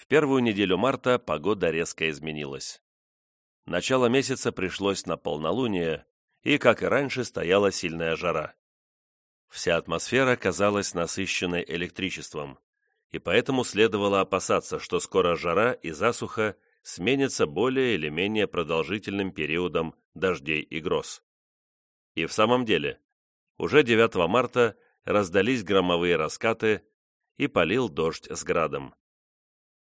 В первую неделю марта погода резко изменилась. Начало месяца пришлось на полнолуние, и, как и раньше, стояла сильная жара. Вся атмосфера казалась насыщенной электричеством, и поэтому следовало опасаться, что скоро жара и засуха сменятся более или менее продолжительным периодом дождей и гроз. И в самом деле, уже 9 марта раздались громовые раскаты и полил дождь с градом.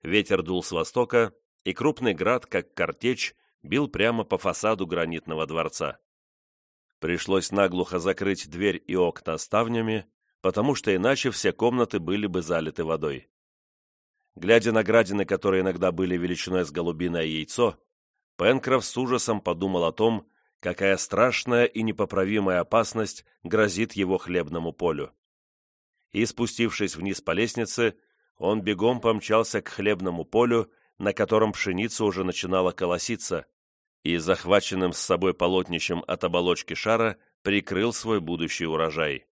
Ветер дул с востока, и крупный град, как картечь, бил прямо по фасаду гранитного дворца. Пришлось наглухо закрыть дверь и окна ставнями, потому что иначе все комнаты были бы залиты водой. Глядя на градины, которые иногда были величиной с голубиное яйцо, Пенкроф с ужасом подумал о том, какая страшная и непоправимая опасность грозит его хлебному полю. И, спустившись вниз по лестнице, он бегом помчался к хлебному полю, на котором пшеница уже начинала колоситься, и, захваченным с собой полотнищем от оболочки шара, прикрыл свой будущий урожай.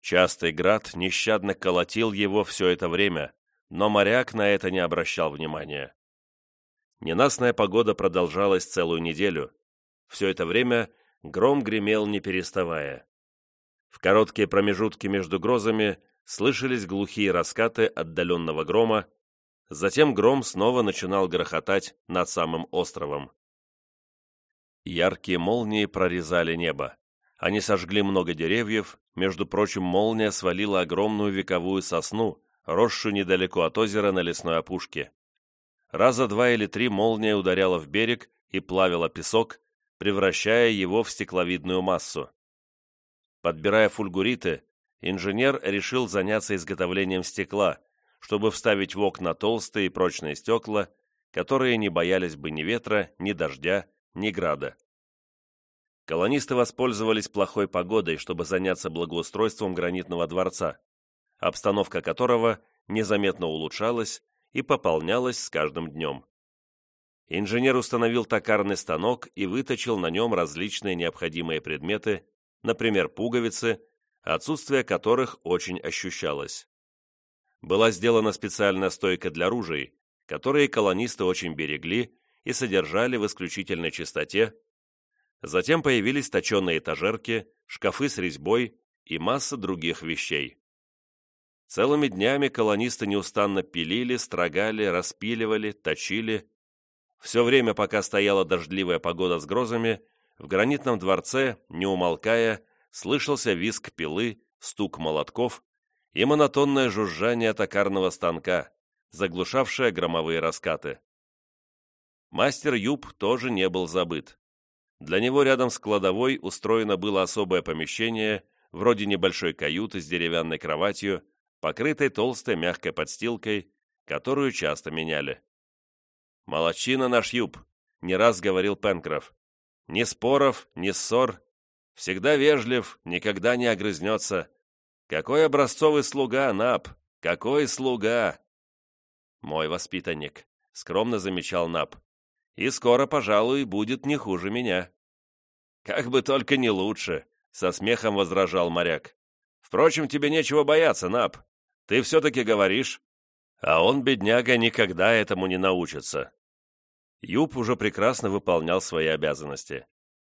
Частый град нещадно колотил его все это время, но моряк на это не обращал внимания. Ненастная погода продолжалась целую неделю. Все это время гром гремел не переставая. В короткие промежутки между грозами слышались глухие раскаты отдаленного грома, затем гром снова начинал грохотать над самым островом. Яркие молнии прорезали небо. Они сожгли много деревьев, между прочим, молния свалила огромную вековую сосну, росшую недалеко от озера на лесной опушке. Раза два или три молния ударяла в берег и плавила песок, превращая его в стекловидную массу. Подбирая фульгуриты, инженер решил заняться изготовлением стекла, чтобы вставить в окна толстые и прочные стекла, которые не боялись бы ни ветра, ни дождя, ни града. Колонисты воспользовались плохой погодой, чтобы заняться благоустройством гранитного дворца, обстановка которого незаметно улучшалась и пополнялась с каждым днем. Инженер установил токарный станок и выточил на нем различные необходимые предметы, например, пуговицы, отсутствие которых очень ощущалось. Была сделана специальная стойка для ружей, которые колонисты очень берегли и содержали в исключительной чистоте, Затем появились точеные этажерки, шкафы с резьбой и масса других вещей. Целыми днями колонисты неустанно пилили, строгали, распиливали, точили. Все время, пока стояла дождливая погода с грозами, в гранитном дворце, не умолкая, слышался визг пилы, стук молотков и монотонное жужжание токарного станка, заглушавшее громовые раскаты. Мастер Юб тоже не был забыт. Для него рядом с кладовой устроено было особое помещение, вроде небольшой каюты с деревянной кроватью, покрытой толстой мягкой подстилкой, которую часто меняли. «Молодчина наш юб», — не раз говорил Пенкроф. «Ни споров, ни ссор. Всегда вежлив, никогда не огрызнется. Какой образцовый слуга, Нап! Какой слуга!» «Мой воспитанник», — скромно замечал Нап и скоро, пожалуй, будет не хуже меня». «Как бы только не лучше», — со смехом возражал моряк. «Впрочем, тебе нечего бояться, Нап. Ты все-таки говоришь». А он, бедняга, никогда этому не научится. Юб уже прекрасно выполнял свои обязанности.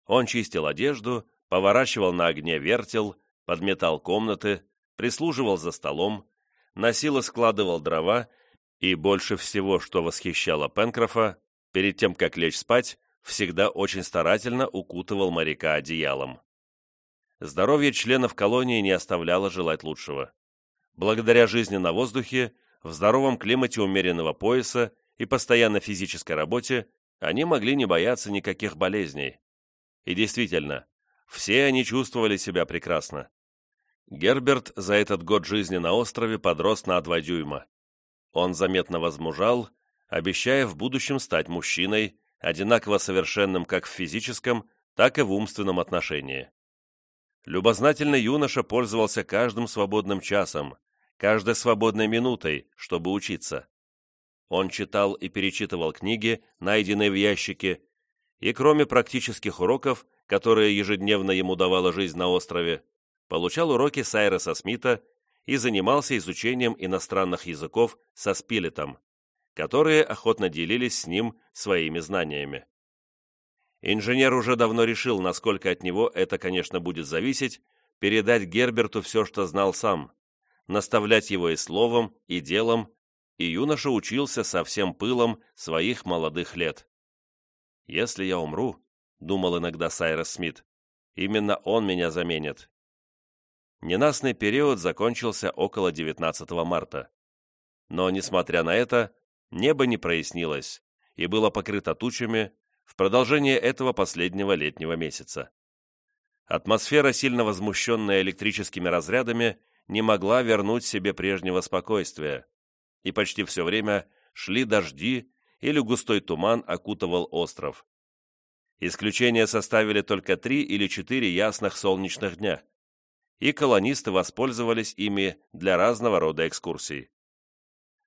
Он чистил одежду, поворачивал на огне вертел, подметал комнаты, прислуживал за столом, носил и складывал дрова, и больше всего, что восхищало Пенкрофа, перед тем, как лечь спать, всегда очень старательно укутывал моряка одеялом. Здоровье членов колонии не оставляло желать лучшего. Благодаря жизни на воздухе, в здоровом климате умеренного пояса и постоянной физической работе они могли не бояться никаких болезней. И действительно, все они чувствовали себя прекрасно. Герберт за этот год жизни на острове подрос на два дюйма. Он заметно возмужал обещая в будущем стать мужчиной, одинаково совершенным как в физическом, так и в умственном отношении. Любознательный юноша пользовался каждым свободным часом, каждой свободной минутой, чтобы учиться. Он читал и перечитывал книги, найденные в ящике, и кроме практических уроков, которые ежедневно ему давала жизнь на острове, получал уроки Сайреса Смита и занимался изучением иностранных языков со Спилетом которые охотно делились с ним своими знаниями. Инженер уже давно решил, насколько от него это, конечно, будет зависеть, передать Герберту все, что знал сам, наставлять его и словом, и делом, и юноша учился со всем пылом своих молодых лет. «Если я умру», — думал иногда Сайрос Смит, — «именно он меня заменит». Ненастный период закончился около 19 марта. Но, несмотря на это, небо не прояснилось и было покрыто тучами в продолжение этого последнего летнего месяца. Атмосфера, сильно возмущенная электрическими разрядами, не могла вернуть себе прежнего спокойствия, и почти все время шли дожди или густой туман окутывал остров. Исключение составили только три или четыре ясных солнечных дня, и колонисты воспользовались ими для разного рода экскурсий.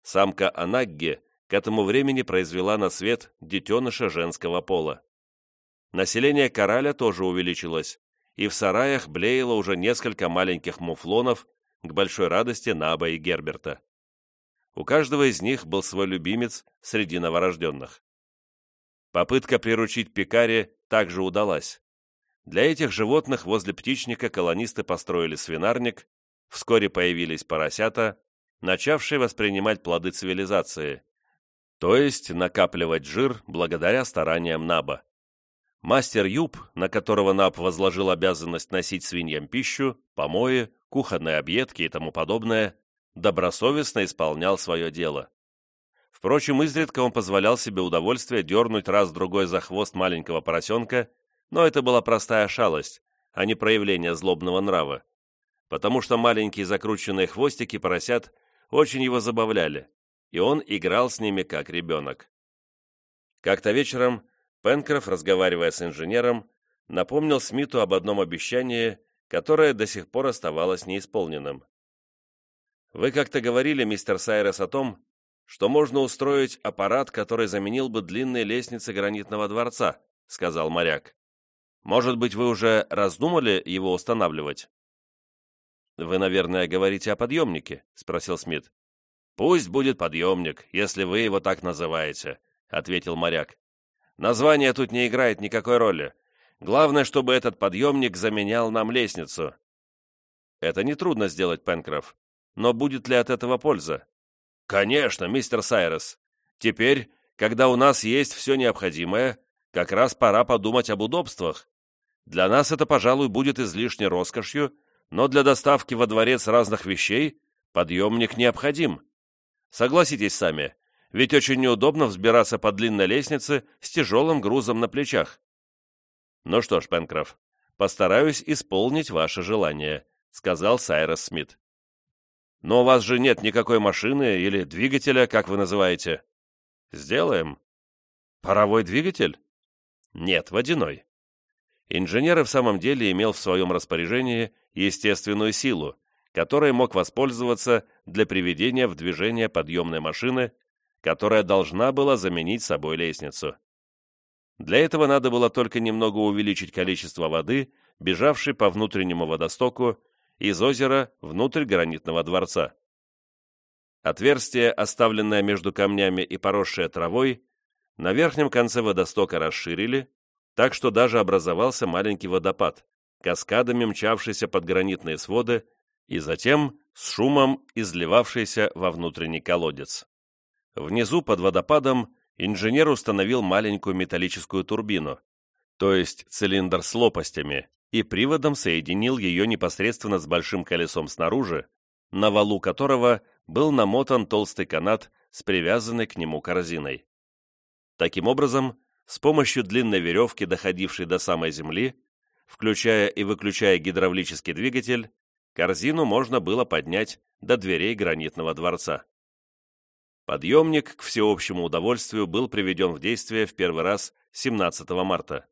Самка Анагге к этому времени произвела на свет детеныша женского пола. Население Кораля тоже увеличилось, и в сараях блеяло уже несколько маленьких муфлонов к большой радости Наба и Герберта. У каждого из них был свой любимец среди новорожденных. Попытка приручить пекари также удалась. Для этих животных возле птичника колонисты построили свинарник, вскоре появились поросята, начавшие воспринимать плоды цивилизации, то есть накапливать жир благодаря стараниям Наба. Мастер Юб, на которого Наб возложил обязанность носить свиньям пищу, помои, кухонные объедки и тому подобное, добросовестно исполнял свое дело. Впрочем, изредка он позволял себе удовольствие дернуть раз-другой за хвост маленького поросенка, но это была простая шалость, а не проявление злобного нрава, потому что маленькие закрученные хвостики поросят очень его забавляли, и он играл с ними как ребенок. Как-то вечером Пенкроф, разговаривая с инженером, напомнил Смиту об одном обещании, которое до сих пор оставалось неисполненным. «Вы как-то говорили, мистер Сайрес, о том, что можно устроить аппарат, который заменил бы длинные лестницы гранитного дворца», — сказал моряк. «Может быть, вы уже раздумали его устанавливать?» «Вы, наверное, говорите о подъемнике?» — спросил Смит. «Пусть будет подъемник, если вы его так называете», — ответил моряк. Название тут не играет никакой роли. Главное, чтобы этот подъемник заменял нам лестницу. Это нетрудно сделать, Пенкроф. Но будет ли от этого польза? Конечно, мистер Сайрес. Теперь, когда у нас есть все необходимое, как раз пора подумать об удобствах. Для нас это, пожалуй, будет излишней роскошью, но для доставки во дворец разных вещей подъемник необходим. Согласитесь сами, ведь очень неудобно взбираться по длинной лестнице с тяжелым грузом на плечах. Ну что ж, Пенкроф, постараюсь исполнить ваше желание, сказал Сайрос Смит. Но у вас же нет никакой машины или двигателя, как вы называете. Сделаем. Паровой двигатель? Нет, водяной. Инженер в самом деле имел в своем распоряжении естественную силу, которой мог воспользоваться для приведения в движение подъемной машины которая должна была заменить собой лестницу. Для этого надо было только немного увеличить количество воды, бежавшей по внутреннему водостоку из озера внутрь гранитного дворца. Отверстие, оставленное между камнями и поросшее травой, на верхнем конце водостока расширили, так что даже образовался маленький водопад, каскадами мчавшийся под гранитные своды и затем с шумом изливавшийся во внутренний колодец. Внизу, под водопадом, инженер установил маленькую металлическую турбину, то есть цилиндр с лопастями, и приводом соединил ее непосредственно с большим колесом снаружи, на валу которого был намотан толстый канат с привязанной к нему корзиной. Таким образом, с помощью длинной веревки, доходившей до самой земли, включая и выключая гидравлический двигатель, корзину можно было поднять до дверей гранитного дворца. Подъемник, к всеобщему удовольствию, был приведен в действие в первый раз 17 марта.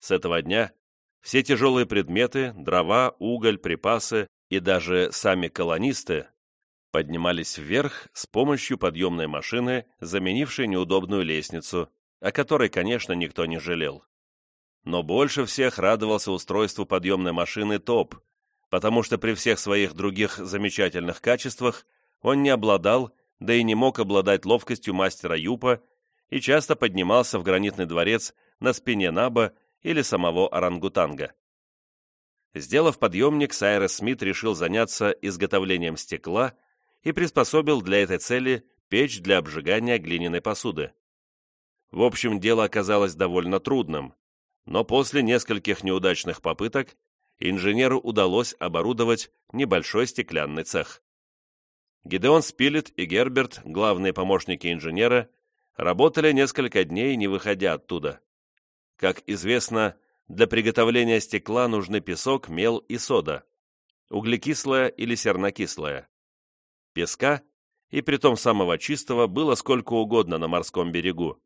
С этого дня все тяжелые предметы, дрова, уголь, припасы и даже сами колонисты поднимались вверх с помощью подъемной машины, заменившей неудобную лестницу, о которой, конечно, никто не жалел. Но больше всех радовался устройству подъемной машины ТОП, потому что при всех своих других замечательных качествах он не обладал да и не мог обладать ловкостью мастера Юпа и часто поднимался в гранитный дворец на спине Наба или самого орангутанга. Сделав подъемник, Сайрес Смит решил заняться изготовлением стекла и приспособил для этой цели печь для обжигания глиняной посуды. В общем, дело оказалось довольно трудным, но после нескольких неудачных попыток инженеру удалось оборудовать небольшой стеклянный цех. Гидеон Спилет и Герберт, главные помощники инженера, работали несколько дней, не выходя оттуда. Как известно, для приготовления стекла нужны песок, мел и сода, углекислая или сернокислая. Песка, и притом самого чистого, было сколько угодно на морском берегу.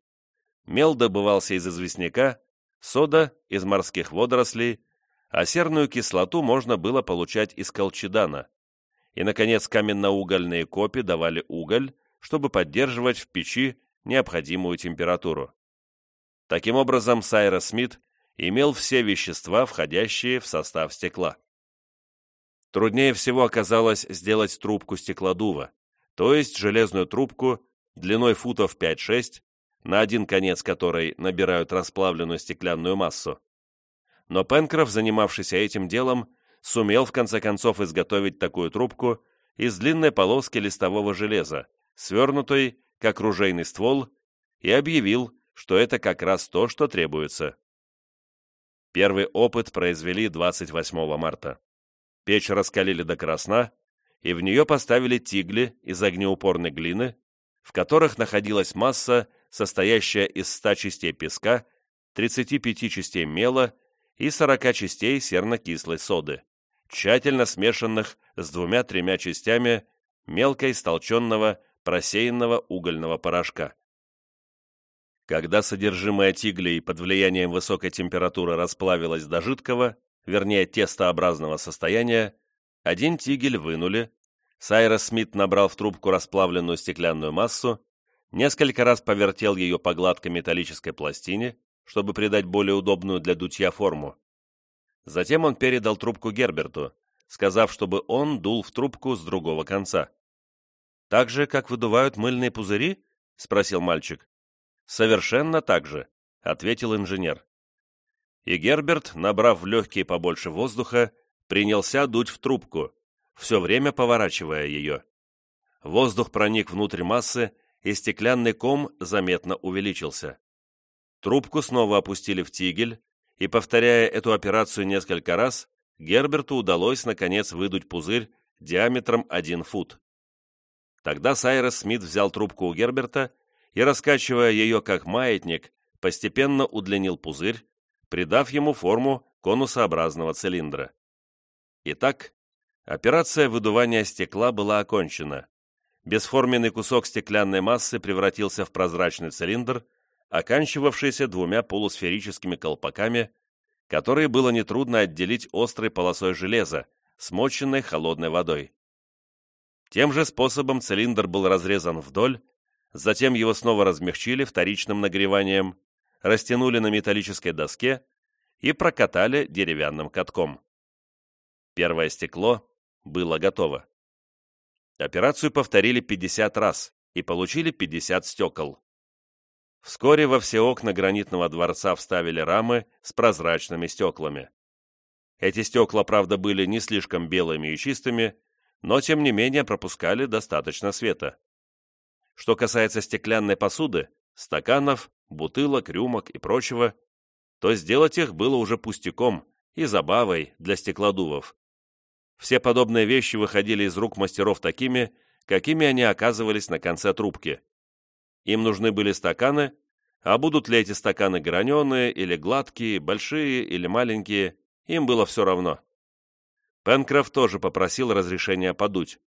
Мел добывался из известняка, сода – из морских водорослей, а серную кислоту можно было получать из колчедана. И, наконец, каменно-угольные копи давали уголь, чтобы поддерживать в печи необходимую температуру. Таким образом, Сайрос Смит имел все вещества, входящие в состав стекла. Труднее всего оказалось сделать трубку стеклодува, то есть железную трубку длиной футов 5-6, на один конец которой набирают расплавленную стеклянную массу. Но Пенкроф, занимавшийся этим делом, сумел в конце концов изготовить такую трубку из длинной полоски листового железа, свернутой, как ружейный ствол, и объявил, что это как раз то, что требуется. Первый опыт произвели 28 марта. Печь раскалили до красна, и в нее поставили тигли из огнеупорной глины, в которых находилась масса, состоящая из 100 частей песка, 35 частей мела и 40 частей серно-кислой соды, тщательно смешанных с двумя-тремя частями мелко истолченного просеянного угольного порошка. Когда содержимое тиглей под влиянием высокой температуры расплавилось до жидкого, вернее тестообразного состояния, один тигель вынули, Сайрос Смит набрал в трубку расплавленную стеклянную массу, несколько раз повертел ее по гладкой металлической пластине, чтобы придать более удобную для дутья форму. Затем он передал трубку Герберту, сказав, чтобы он дул в трубку с другого конца. «Так же, как выдувают мыльные пузыри?» — спросил мальчик. «Совершенно так же», — ответил инженер. И Герберт, набрав в легкие побольше воздуха, принялся дуть в трубку, все время поворачивая ее. Воздух проник внутрь массы, и стеклянный ком заметно увеличился. Трубку снова опустили в тигель, и, повторяя эту операцию несколько раз, Герберту удалось, наконец, выдуть пузырь диаметром один фут. Тогда Сайрес Смит взял трубку у Герберта и, раскачивая ее как маятник, постепенно удлинил пузырь, придав ему форму конусообразного цилиндра. Итак, операция выдувания стекла была окончена. Бесформенный кусок стеклянной массы превратился в прозрачный цилиндр, оканчивавшийся двумя полусферическими колпаками, которые было нетрудно отделить острой полосой железа, смоченной холодной водой. Тем же способом цилиндр был разрезан вдоль затем его снова размягчили вторичным нагреванием, растянули на металлической доске и прокатали деревянным катком. Первое стекло было готово. Операцию повторили 50 раз и получили 50 стекол. Вскоре во все окна гранитного дворца вставили рамы с прозрачными стеклами. Эти стекла, правда, были не слишком белыми и чистыми, но тем не менее пропускали достаточно света. Что касается стеклянной посуды, стаканов, бутылок, рюмок и прочего, то сделать их было уже пустяком и забавой для стеклодувов. Все подобные вещи выходили из рук мастеров такими, какими они оказывались на конце трубки. Им нужны были стаканы, а будут ли эти стаканы граненые или гладкие, большие или маленькие, им было все равно. Пенкроф тоже попросил разрешения подуть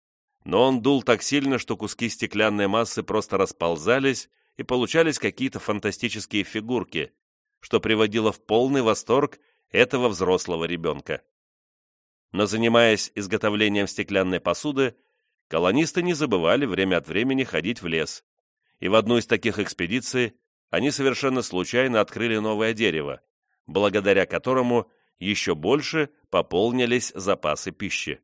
но он дул так сильно, что куски стеклянной массы просто расползались и получались какие-то фантастические фигурки, что приводило в полный восторг этого взрослого ребенка. Но занимаясь изготовлением стеклянной посуды, колонисты не забывали время от времени ходить в лес, и в одну из таких экспедиций они совершенно случайно открыли новое дерево, благодаря которому еще больше пополнились запасы пищи.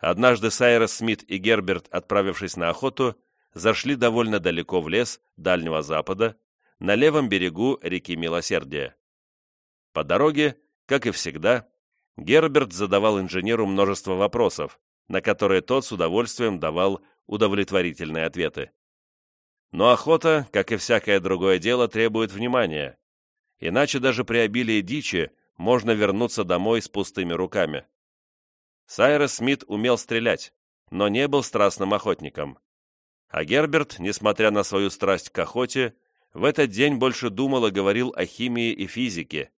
Однажды Сайрос Смит и Герберт, отправившись на охоту, зашли довольно далеко в лес Дальнего Запада, на левом берегу реки Милосердия. По дороге, как и всегда, Герберт задавал инженеру множество вопросов, на которые тот с удовольствием давал удовлетворительные ответы. Но охота, как и всякое другое дело, требует внимания, иначе даже при обилии дичи можно вернуться домой с пустыми руками. Сайрес Смит умел стрелять, но не был страстным охотником. А Герберт, несмотря на свою страсть к охоте, в этот день больше думал и говорил о химии и физике.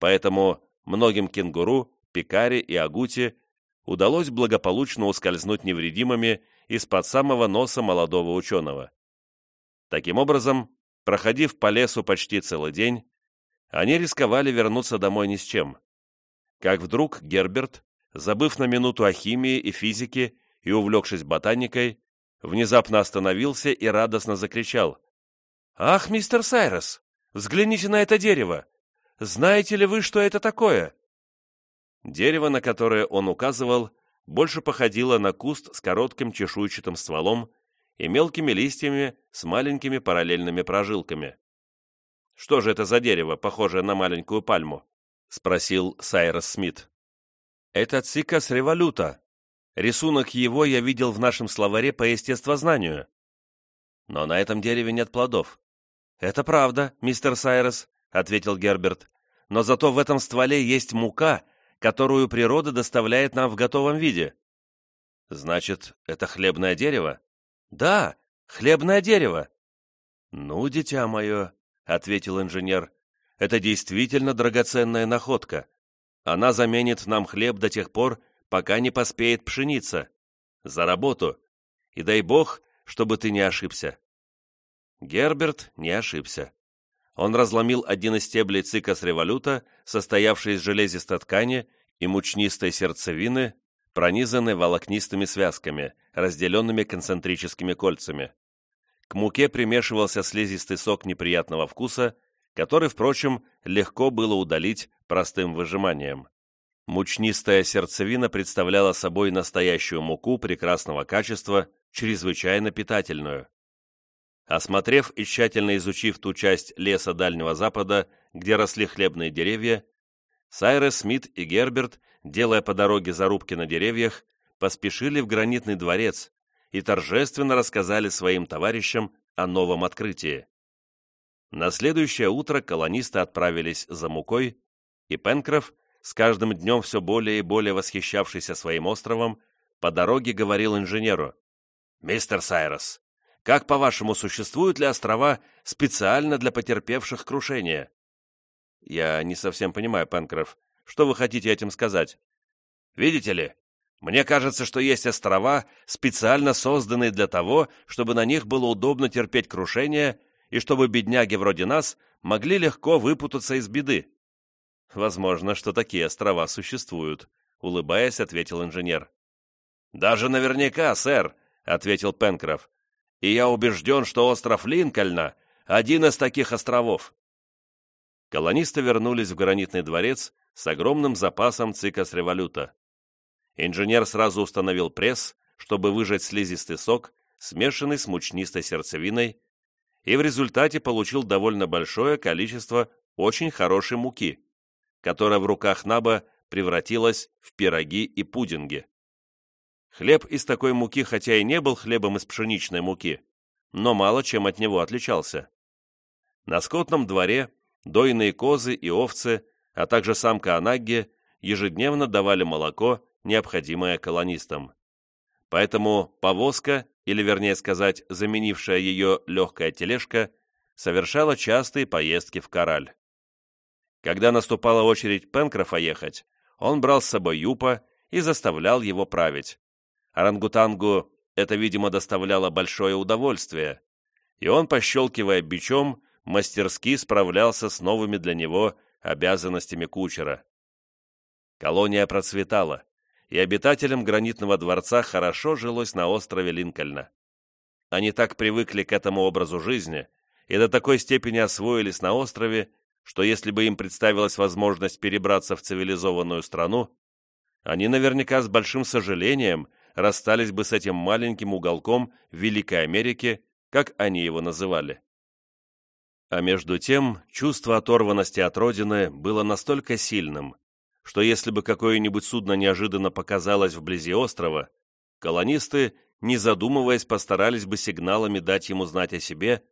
Поэтому многим кенгуру, пикаре и агуте удалось благополучно ускользнуть невредимыми из-под самого носа молодого ученого. Таким образом, проходив по лесу почти целый день, они рисковали вернуться домой ни с чем. Как вдруг Герберт, забыв на минуту о химии и физике и увлекшись ботаникой, внезапно остановился и радостно закричал. «Ах, мистер Сайрос, взгляните на это дерево! Знаете ли вы, что это такое?» Дерево, на которое он указывал, больше походило на куст с коротким чешуйчатым стволом и мелкими листьями с маленькими параллельными прожилками. «Что же это за дерево, похожее на маленькую пальму?» — спросил Сайрос Смит. «Это цикас революта. Рисунок его я видел в нашем словаре по естествознанию. Но на этом дереве нет плодов». «Это правда, мистер Сайрос», — ответил Герберт. «Но зато в этом стволе есть мука, которую природа доставляет нам в готовом виде». «Значит, это хлебное дерево?» «Да, хлебное дерево». «Ну, дитя мое», — ответил инженер, — «это действительно драгоценная находка. Она заменит нам хлеб до тех пор, пока не поспеет пшеница. За работу. И дай бог, чтобы ты не ошибся». Герберт не ошибся. Он разломил один из стеблей цикас революта, состоявший из железистой ткани и мучнистой сердцевины, пронизанной волокнистыми связками, разделенными концентрическими кольцами. К муке примешивался слизистый сок неприятного вкуса, который, впрочем, легко было удалить простым выжиманием. Мучнистая сердцевина представляла собой настоящую муку прекрасного качества, чрезвычайно питательную. Осмотрев и тщательно изучив ту часть леса Дальнего Запада, где росли хлебные деревья, Сайрес Смит и Герберт, делая по дороге зарубки на деревьях, поспешили в гранитный дворец и торжественно рассказали своим товарищам о новом открытии. На следующее утро колонисты отправились за мукой, и Пенкроф, с каждым днем все более и более восхищавшийся своим островом, по дороге говорил инженеру, «Мистер Сайрос, как, по-вашему, существуют ли острова специально для потерпевших крушение?» «Я не совсем понимаю, Пенкроф. Что вы хотите этим сказать?» «Видите ли, мне кажется, что есть острова, специально созданные для того, чтобы на них было удобно терпеть крушение и чтобы бедняги вроде нас могли легко выпутаться из беды». «Возможно, что такие острова существуют», — улыбаясь, ответил инженер. «Даже наверняка, сэр», — ответил Пенкроф и я убежден, что остров Линкольна – один из таких островов. Колонисты вернулись в гранитный дворец с огромным запасом цикас революта. Инженер сразу установил пресс, чтобы выжать слизистый сок, смешанный с мучнистой сердцевиной, и в результате получил довольно большое количество очень хорошей муки, которая в руках Наба превратилась в пироги и пудинги. Хлеб из такой муки хотя и не был хлебом из пшеничной муки, но мало чем от него отличался. На скотном дворе дойные козы и овцы, а также самка Анагги ежедневно давали молоко, необходимое колонистам. Поэтому повозка, или вернее сказать, заменившая ее легкая тележка, совершала частые поездки в Кораль. Когда наступала очередь Пенкрофа ехать, он брал с собой Юпа и заставлял его править. Орангутангу это, видимо, доставляло большое удовольствие, и он, пощелкивая бичом, мастерски справлялся с новыми для него обязанностями кучера. Колония процветала, и обитателям гранитного дворца хорошо жилось на острове Линкольна. Они так привыкли к этому образу жизни и до такой степени освоились на острове, что если бы им представилась возможность перебраться в цивилизованную страну, Они наверняка с большим сожалением расстались бы с этим маленьким уголком Великой Америки, как они его называли. А между тем, чувство оторванности от родины было настолько сильным, что если бы какое-нибудь судно неожиданно показалось вблизи острова, колонисты, не задумываясь, постарались бы сигналами дать ему знать о себе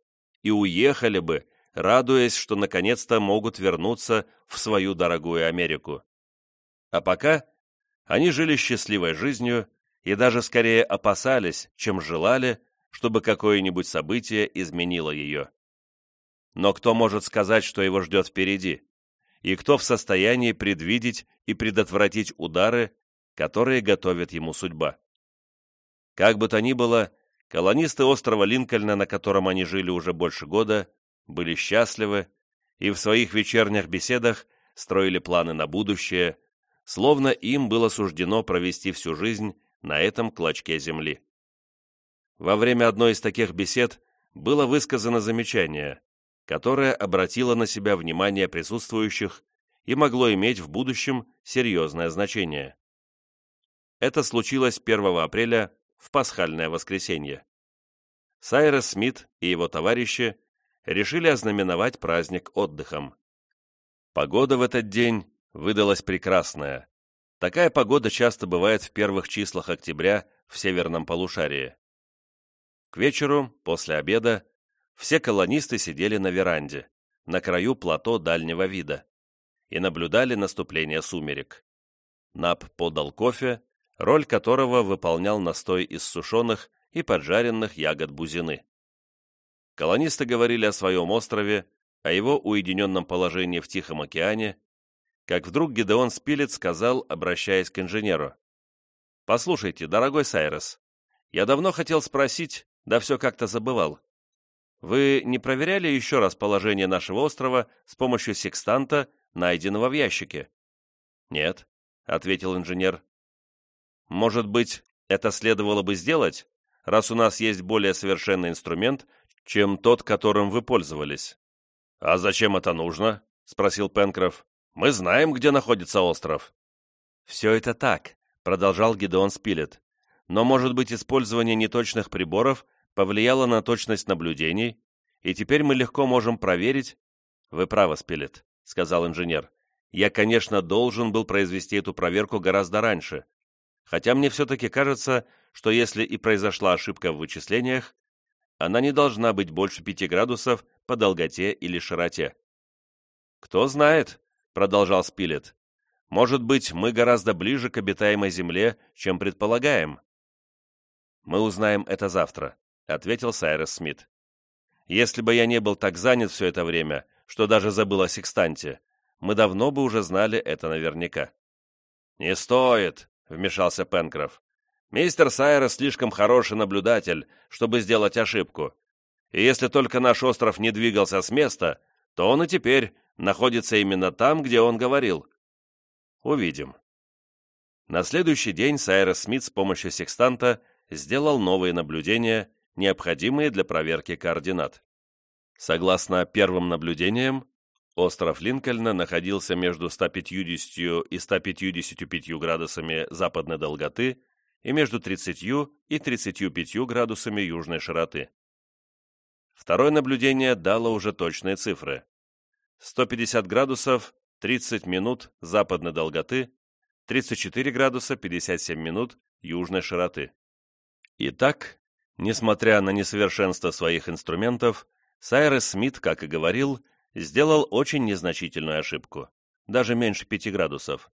и уехали бы, радуясь, что наконец-то могут вернуться в свою дорогую Америку. А пока они жили счастливой жизнью и даже скорее опасались, чем желали, чтобы какое-нибудь событие изменило ее. Но кто может сказать, что его ждет впереди? И кто в состоянии предвидеть и предотвратить удары, которые готовит ему судьба? Как бы то ни было, колонисты острова Линкольна, на котором они жили уже больше года, были счастливы и в своих вечерних беседах строили планы на будущее, словно им было суждено провести всю жизнь на этом клочке земли. Во время одной из таких бесед было высказано замечание, которое обратило на себя внимание присутствующих и могло иметь в будущем серьезное значение. Это случилось 1 апреля в пасхальное воскресенье. Сайрес Смит и его товарищи решили ознаменовать праздник отдыхом. Погода в этот день выдалась прекрасная. Такая погода часто бывает в первых числах октября в северном полушарии. К вечеру, после обеда, все колонисты сидели на веранде, на краю плато дальнего вида, и наблюдали наступление сумерек. Нап подал кофе, роль которого выполнял настой из сушеных и поджаренных ягод бузины. Колонисты говорили о своем острове, о его уединенном положении в Тихом океане, как вдруг Гидеон Спилет сказал, обращаясь к инженеру. «Послушайте, дорогой Сайрес, я давно хотел спросить, да все как-то забывал. Вы не проверяли еще раз положение нашего острова с помощью секстанта, найденного в ящике?» «Нет», — ответил инженер. «Может быть, это следовало бы сделать, раз у нас есть более совершенный инструмент, чем тот, которым вы пользовались». «А зачем это нужно?» — спросил Пенкроф. «Мы знаем, где находится остров». «Все это так», — продолжал Гидеон Спилет. «Но, может быть, использование неточных приборов повлияло на точность наблюдений, и теперь мы легко можем проверить...» «Вы правы, Спилет», — сказал инженер. «Я, конечно, должен был произвести эту проверку гораздо раньше. Хотя мне все-таки кажется, что если и произошла ошибка в вычислениях, она не должна быть больше 5 градусов по долготе или широте. «Кто знает», — продолжал Спилет, — «может быть, мы гораздо ближе к обитаемой Земле, чем предполагаем». «Мы узнаем это завтра», — ответил Сайрес Смит. «Если бы я не был так занят все это время, что даже забыл о секстанте, мы давно бы уже знали это наверняка». «Не стоит», — вмешался Пенкроф. Мистер Сайрес слишком хороший наблюдатель, чтобы сделать ошибку. И если только наш остров не двигался с места, то он и теперь находится именно там, где он говорил. Увидим. На следующий день Сайрес Смит с помощью секстанта сделал новые наблюдения, необходимые для проверки координат. Согласно первым наблюдениям, остров Линкольна находился между 150 и 155 градусами западной долготы и между 30 и 35 градусами южной широты. Второе наблюдение дало уже точные цифры. 150 градусов 30 минут западной долготы, 34 градуса 57 минут южной широты. Итак, несмотря на несовершенство своих инструментов, Сайрес Смит, как и говорил, сделал очень незначительную ошибку, даже меньше 5 градусов.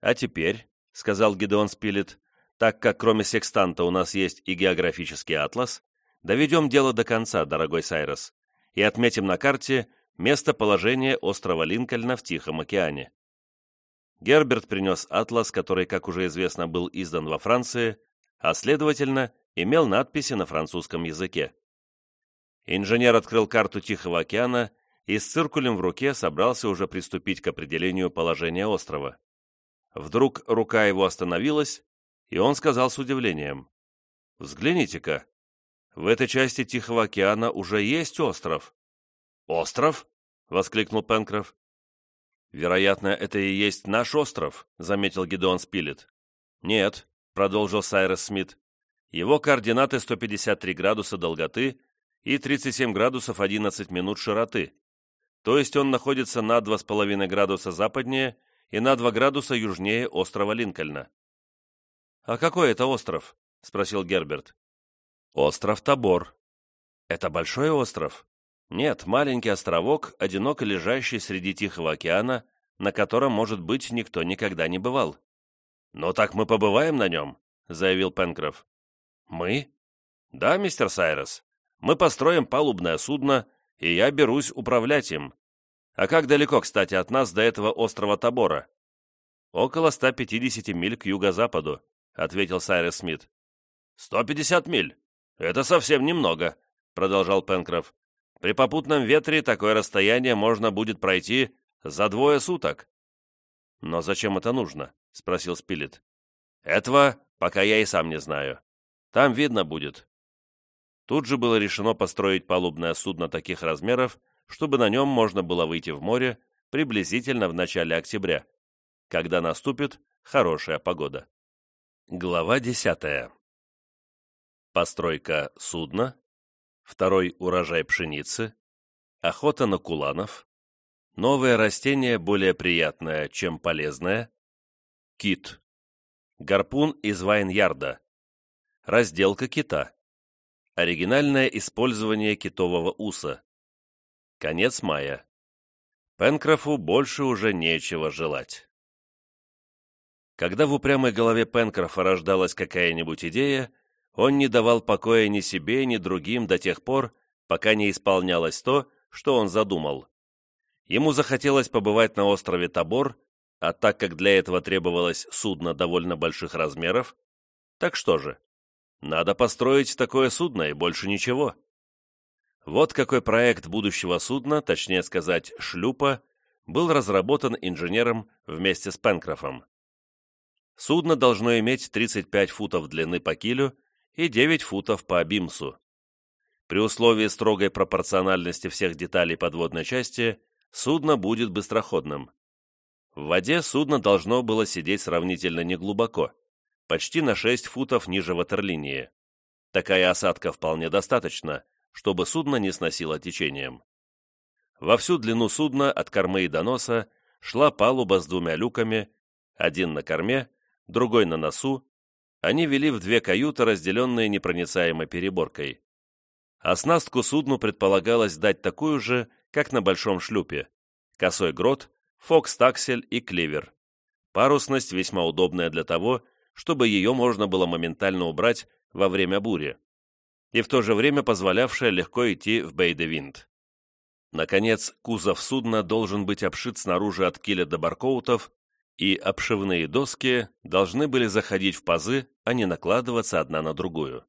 «А теперь», — сказал Гидеон Спилет, так как кроме секстанта у нас есть и географический атлас, доведем дело до конца, дорогой Сайрос, и отметим на карте местоположение острова Линкольна в Тихом океане. Герберт принес атлас, который, как уже известно, был издан во Франции, а, следовательно, имел надписи на французском языке. Инженер открыл карту Тихого океана и с циркулем в руке собрался уже приступить к определению положения острова. Вдруг рука его остановилась, и он сказал с удивлением, «Взгляните-ка, в этой части Тихого океана уже есть остров». «Остров?» — воскликнул Пенкроф. «Вероятно, это и есть наш остров», — заметил Гидеон Спилет. «Нет», — продолжил Сайрес Смит. «Его координаты 153 градуса долготы и 37 градусов 11 минут широты. То есть он находится на 2,5 градуса западнее и на 2 градуса южнее острова Линкольна». «А какой это остров?» — спросил Герберт. «Остров Табор». «Это большой остров?» Нет, маленький островок, одиноко лежащий среди Тихого океана, на котором, может быть, никто никогда не бывал. «Но так мы побываем на нем», — заявил Пенкроф. «Мы?» «Да, мистер Сайрес. Мы построим палубное судно, и я берусь управлять им. А как далеко, кстати, от нас до этого острова Табора?» «Около 150 миль к юго-западу», — ответил Сайрес Смит. «150 миль? Это совсем немного», — продолжал Пенкроф. При попутном ветре такое расстояние можно будет пройти за двое суток. «Но зачем это нужно?» — спросил Спилет. «Этого пока я и сам не знаю. Там видно будет». Тут же было решено построить палубное судно таких размеров, чтобы на нем можно было выйти в море приблизительно в начале октября, когда наступит хорошая погода. Глава десятая. Постройка судна, второй урожай пшеницы, охота на куланов, новое растение более приятное, чем полезное, кит, гарпун из вайнярда, разделка кита, оригинальное использование китового уса, конец мая. Пенкрофу больше уже нечего желать. Когда в упрямой голове Пенкрофа рождалась какая-нибудь идея, он не давал покоя ни себе, ни другим до тех пор, пока не исполнялось то, что он задумал. Ему захотелось побывать на острове Табор, а так как для этого требовалось судно довольно больших размеров, так что же, надо построить такое судно и больше ничего. Вот какой проект будущего судна, точнее сказать, шлюпа, был разработан инженером вместе с Пенкрофом. Судно должно иметь 35 футов длины по килю и 9 футов по бимсу. При условии строгой пропорциональности всех деталей подводной части судно будет быстроходным. В воде судно должно было сидеть сравнительно неглубоко, почти на 6 футов ниже ватерлинии. Такая осадка вполне достаточна, чтобы судно не сносило течением. Во всю длину судна от кормы и до носа шла палуба с двумя люками, один на корме, другой на носу они вели в две каюты, разделенные непроницаемой переборкой. Оснастку судну предполагалось дать такую же, как на большом шлюпе. Косой грот, фокс-таксель и кливер. Парусность весьма удобная для того, чтобы ее можно было моментально убрать во время бури, и в то же время позволявшая легко идти в бейдевинт. Наконец, кузов судна должен быть обшит снаружи от киля до баркоутов и обшивные доски должны были заходить в пазы, а не накладываться одна на другую.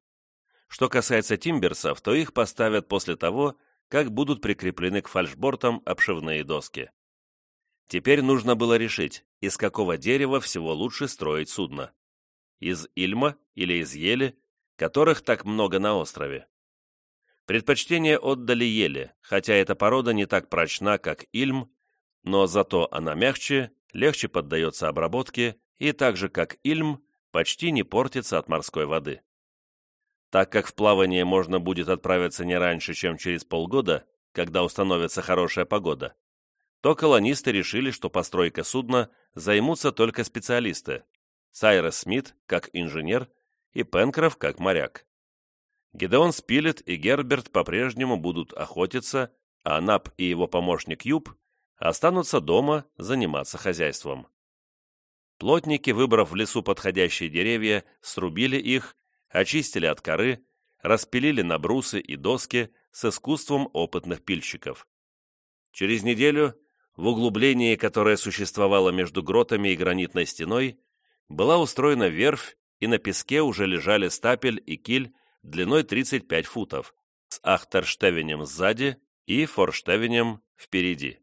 Что касается тимберсов, то их поставят после того, как будут прикреплены к фальшбортам обшивные доски. Теперь нужно было решить, из какого дерева всего лучше строить судно. Из ильма или из ели, которых так много на острове. Предпочтение отдали еле, хотя эта порода не так прочна, как ильм, но зато она мягче легче поддается обработке и так же, как ильм, почти не портится от морской воды. Так как в плавание можно будет отправиться не раньше, чем через полгода, когда установится хорошая погода, то колонисты решили, что постройка судна займутся только специалисты – Сайрес Смит как инженер и Пенкроф как моряк. Гидеон Спилет и Герберт по-прежнему будут охотиться, а Нап и его помощник Юб останутся дома заниматься хозяйством. Плотники, выбрав в лесу подходящие деревья, срубили их, очистили от коры, распилили на брусы и доски с искусством опытных пильщиков. Через неделю в углублении, которое существовало между гротами и гранитной стеной, была устроена верфь, и на песке уже лежали стапель и киль длиной 35 футов, с ахтерштевенем сзади и форштевенем впереди.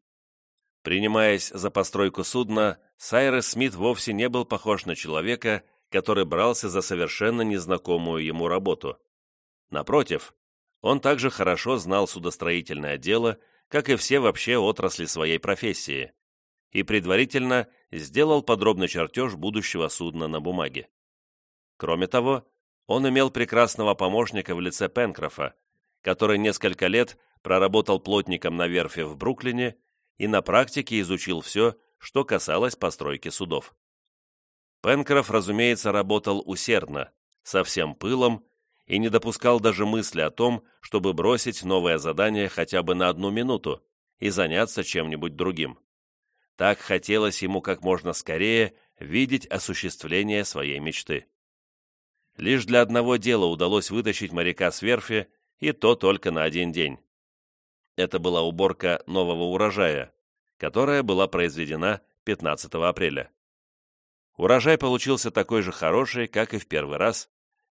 Принимаясь за постройку судна, Сайрес Смит вовсе не был похож на человека, который брался за совершенно незнакомую ему работу. Напротив, он также хорошо знал судостроительное дело, как и все вообще отрасли своей профессии. и предварительно сделал подробный чертеж будущего судна на бумаге. Кроме того, он имел прекрасного помощника в лице Пенкрофа, который несколько лет проработал плотником на верфи в Бруклине и на практике изучил все, что касалось постройки судов. Пенкроф, разумеется, работал усердно, со всем пылом и не допускал даже мысли о том, чтобы бросить новое задание хотя бы на одну минуту и заняться чем-нибудь другим. Так хотелось ему как можно скорее видеть осуществление своей мечты. Лишь для одного дела удалось вытащить моряка с верфи, и то только на один день. Это была уборка нового урожая, которая была произведена 15 апреля. Урожай получился такой же хороший, как и в первый раз,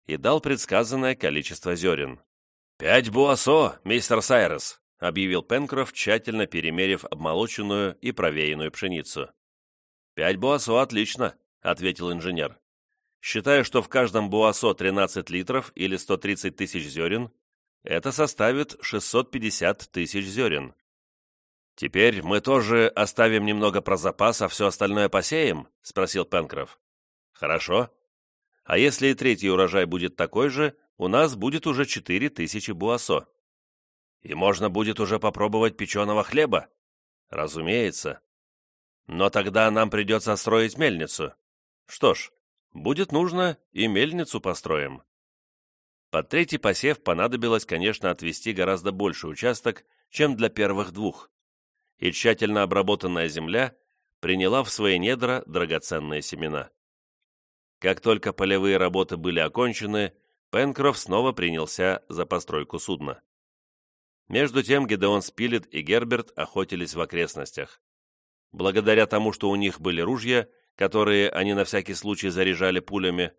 и дал предсказанное количество зерен. «Пять буасо, мистер Сайрес», — объявил Пенкроф, тщательно перемерив обмолоченную и провеянную пшеницу. «Пять буасо отлично», — ответил инженер. «Считаю, что в каждом буасо 13 литров или 130 тысяч зерен, это составит 650 тысяч зерен. «Теперь мы тоже оставим немного про запас, а все остальное посеем?» — спросил Пенкроф. «Хорошо. А если и третий урожай будет такой же, у нас будет уже четыре тысячи буасо. И можно будет уже попробовать печеного хлеба? Разумеется. Но тогда нам придется строить мельницу. Что ж, будет нужно, и мельницу построим. Под третий посев понадобилось, конечно, отвести гораздо больше участок, чем для первых двух. И тщательно обработанная земля приняла в свои недра драгоценные семена. Как только полевые работы были окончены, Пенкроф снова принялся за постройку судна. Между тем Гедеон Спилет и Герберт охотились в окрестностях. Благодаря тому, что у них были ружья, которые они на всякий случай заряжали пулями,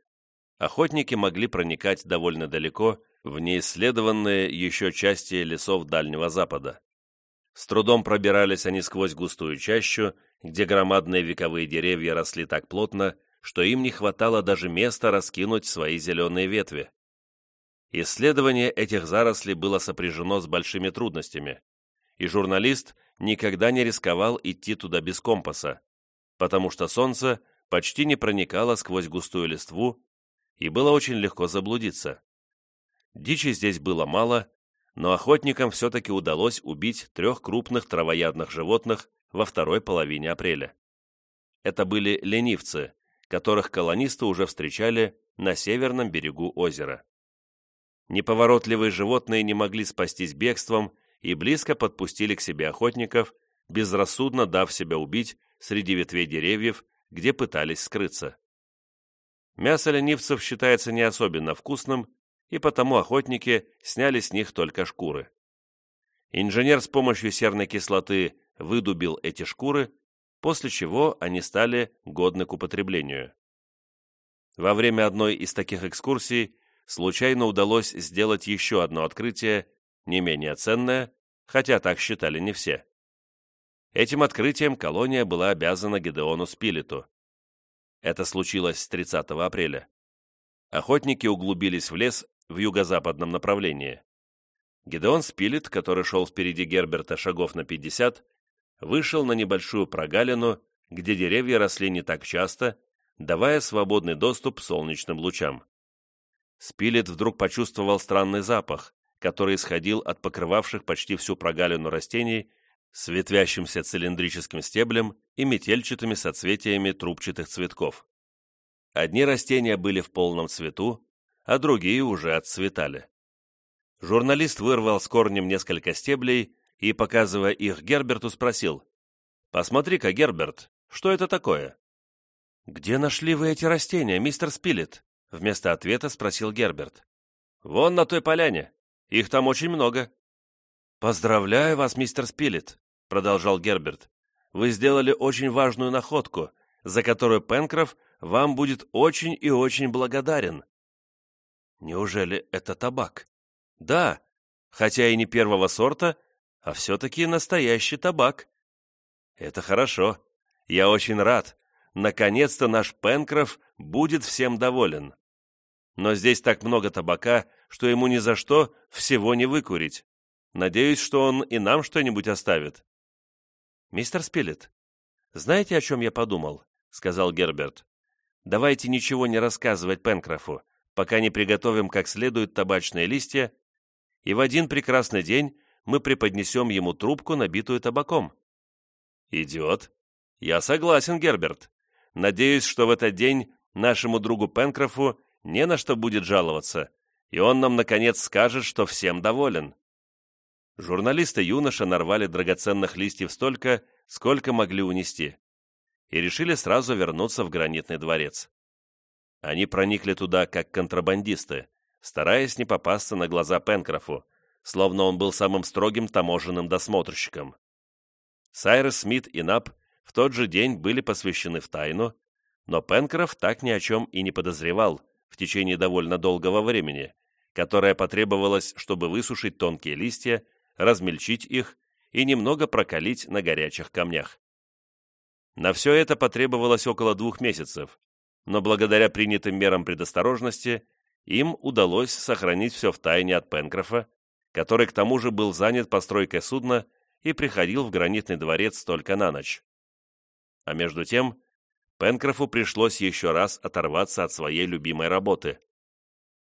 охотники могли проникать довольно далеко в неисследованные еще части лесов Дальнего Запада. С трудом пробирались они сквозь густую чащу, где громадные вековые деревья росли так плотно, что им не хватало даже места раскинуть свои зеленые ветви. Исследование этих зарослей было сопряжено с большими трудностями, и журналист никогда не рисковал идти туда без компаса, потому что солнце почти не проникало сквозь густую листву и было очень легко заблудиться. Дичи здесь было мало, но охотникам все-таки удалось убить трех крупных травоядных животных во второй половине апреля. Это были ленивцы, которых колонисты уже встречали на северном берегу озера. Неповоротливые животные не могли спастись бегством и близко подпустили к себе охотников, безрассудно дав себя убить среди ветвей деревьев, где пытались скрыться. Мясо ленивцев считается не особенно вкусным, и потому охотники сняли с них только шкуры. Инженер с помощью серной кислоты выдубил эти шкуры, после чего они стали годны к употреблению. Во время одной из таких экскурсий случайно удалось сделать еще одно открытие, не менее ценное, хотя так считали не все. Этим открытием колония была обязана Гедеону Спилету. Это случилось с 30 апреля. Охотники углубились в лес в юго-западном направлении. Гедеон Спилет, который шел впереди Герберта шагов на 50, вышел на небольшую прогалину, где деревья росли не так часто, давая свободный доступ солнечным лучам. Спилет вдруг почувствовал странный запах, который исходил от покрывавших почти всю прогалину растений с ветвящимся цилиндрическим стеблем и метельчатыми соцветиями трубчатых цветков. Одни растения были в полном цвету, а другие уже отцветали. Журналист вырвал с корнем несколько стеблей и, показывая их Герберту, спросил, «Посмотри-ка, Герберт, что это такое?» «Где нашли вы эти растения, мистер Спилет?» Вместо ответа спросил Герберт. «Вон на той поляне. Их там очень много». «Поздравляю вас, мистер Спилет продолжал Герберт, вы сделали очень важную находку, за которую Пенкроф вам будет очень и очень благодарен. Неужели это табак? Да, хотя и не первого сорта, а все-таки настоящий табак. Это хорошо. Я очень рад. Наконец-то наш Пенкроф будет всем доволен. Но здесь так много табака, что ему ни за что всего не выкурить. Надеюсь, что он и нам что-нибудь оставит. «Мистер Спилет, «Знаете, о чем я подумал?» — сказал Герберт. «Давайте ничего не рассказывать Пенкрофу, пока не приготовим как следует табачные листья, и в один прекрасный день мы преподнесем ему трубку, набитую табаком». «Идиот! Я согласен, Герберт. Надеюсь, что в этот день нашему другу Пенкрофу не на что будет жаловаться, и он нам, наконец, скажет, что всем доволен». Журналисты юноша нарвали драгоценных листьев столько, сколько могли унести, и решили сразу вернуться в гранитный дворец. Они проникли туда как контрабандисты, стараясь не попасться на глаза Пенкрофу, словно он был самым строгим таможенным досмотрщиком. Сайрес Смит и Нап в тот же день были посвящены в тайну, но Пенкроф так ни о чем и не подозревал в течение довольно долгого времени, которое потребовалось, чтобы высушить тонкие листья размельчить их и немного прокалить на горячих камнях. На все это потребовалось около двух месяцев, но благодаря принятым мерам предосторожности им удалось сохранить все в тайне от Пенкрофа, который к тому же был занят постройкой судна и приходил в гранитный дворец только на ночь. А между тем, Пенкрофу пришлось еще раз оторваться от своей любимой работы.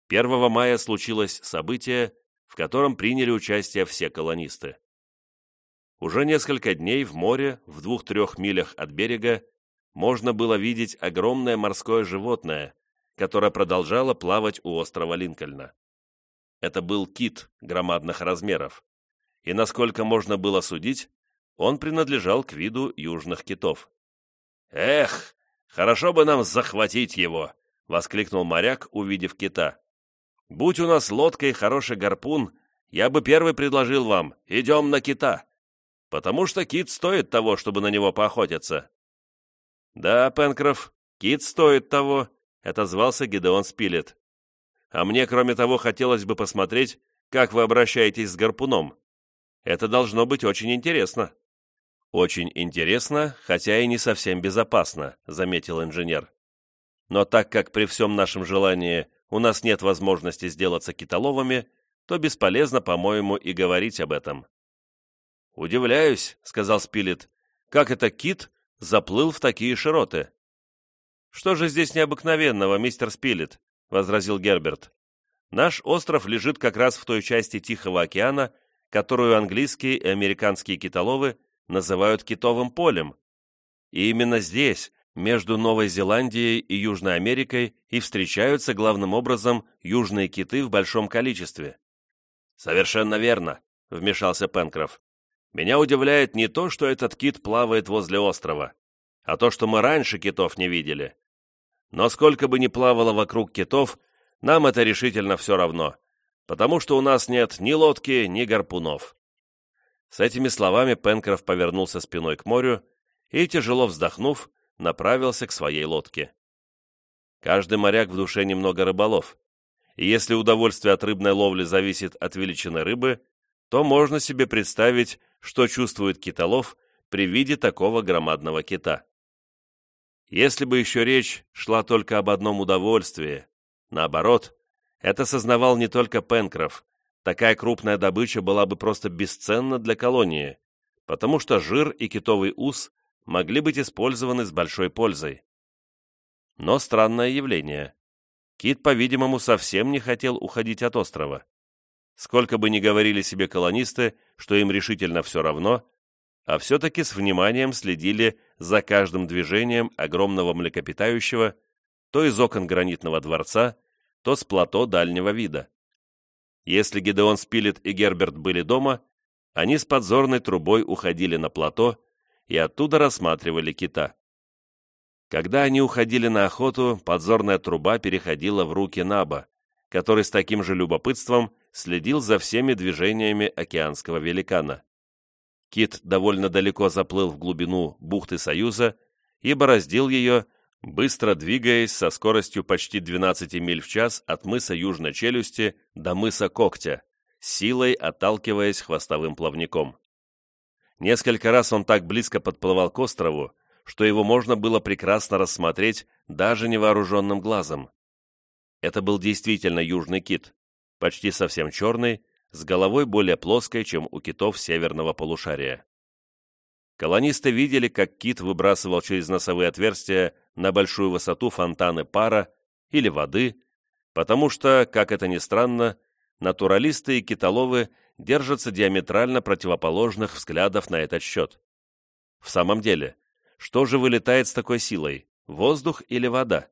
1 мая случилось событие, в котором приняли участие все колонисты. Уже несколько дней в море, в двух-трех милях от берега, можно было видеть огромное морское животное, которое продолжало плавать у острова Линкольна. Это был кит громадных размеров, и, насколько можно было судить, он принадлежал к виду южных китов. «Эх, хорошо бы нам захватить его!» — воскликнул моряк, увидев кита. Будь у нас лодка и хороший гарпун, я бы первый предложил вам, идем на кита, потому что кит стоит того, чтобы на него поохотиться». «Да, Пенкроф, кит стоит того», — отозвался Гидеон Спилет. «А мне, кроме того, хотелось бы посмотреть, как вы обращаетесь с гарпуном. Это должно быть очень интересно». «Очень интересно, хотя и не совсем безопасно», — заметил инженер. «Но так как при всем нашем желании у нас нет возможности сделаться китоловами, то бесполезно, по-моему, и говорить об этом. «Удивляюсь», — сказал Спилет, — «как это кит заплыл в такие широты?» «Что же здесь необыкновенного, мистер Спилет?» — возразил Герберт. «Наш остров лежит как раз в той части Тихого океана, которую английские и американские китоловы называют китовым полем. И именно здесь, между Новой Зеландией и Южной Америкой и встречаются главным образом южные киты в большом количестве. «Совершенно верно», — вмешался Пенкроф. «Меня удивляет не то, что этот кит плавает возле острова, а то, что мы раньше китов не видели. Но сколько бы ни плавало вокруг китов, нам это решительно все равно, потому что у нас нет ни лодки, ни гарпунов». С этими словами Пенкроф повернулся спиной к морю и, тяжело вздохнув, направился к своей лодке. Каждый моряк в душе немного рыболов, и если удовольствие от рыбной ловли зависит от величины рыбы, то можно себе представить, что чувствует китолов при виде такого громадного кита. Если бы еще речь шла только об одном удовольствии, наоборот, это сознавал не только Пенкроф, такая крупная добыча была бы просто бесценна для колонии, потому что жир и китовый ус могли быть использованы с большой пользой. Но странное явление. Кит, по-видимому, совсем не хотел уходить от острова. Сколько бы ни говорили себе колонисты, что им решительно все равно, а все-таки с вниманием следили за каждым движением огромного млекопитающего, то из окон гранитного дворца, то с плато дальнего вида. Если Гидеон Спилет и Герберт были дома, они с подзорной трубой уходили на плато и оттуда рассматривали кита. Когда они уходили на охоту, подзорная труба переходила в руки Наба, который с таким же любопытством следил за всеми движениями океанского великана. Кит довольно далеко заплыл в глубину бухты Союза и бороздил ее, быстро двигаясь со скоростью почти 12 миль в час от мыса Южной Челюсти до мыса Когтя, силой отталкиваясь хвостовым плавником. Несколько раз он так близко подплывал к острову, что его можно было прекрасно рассмотреть даже невооруженным глазом. Это был действительно южный кит, почти совсем черный, с головой более плоской, чем у китов северного полушария. Колонисты видели, как кит выбрасывал через носовые отверстия на большую высоту фонтаны пара или воды, потому что, как это ни странно, натуралисты и китоловы держатся диаметрально противоположных взглядов на этот счет. В самом деле, что же вылетает с такой силой, воздух или вода?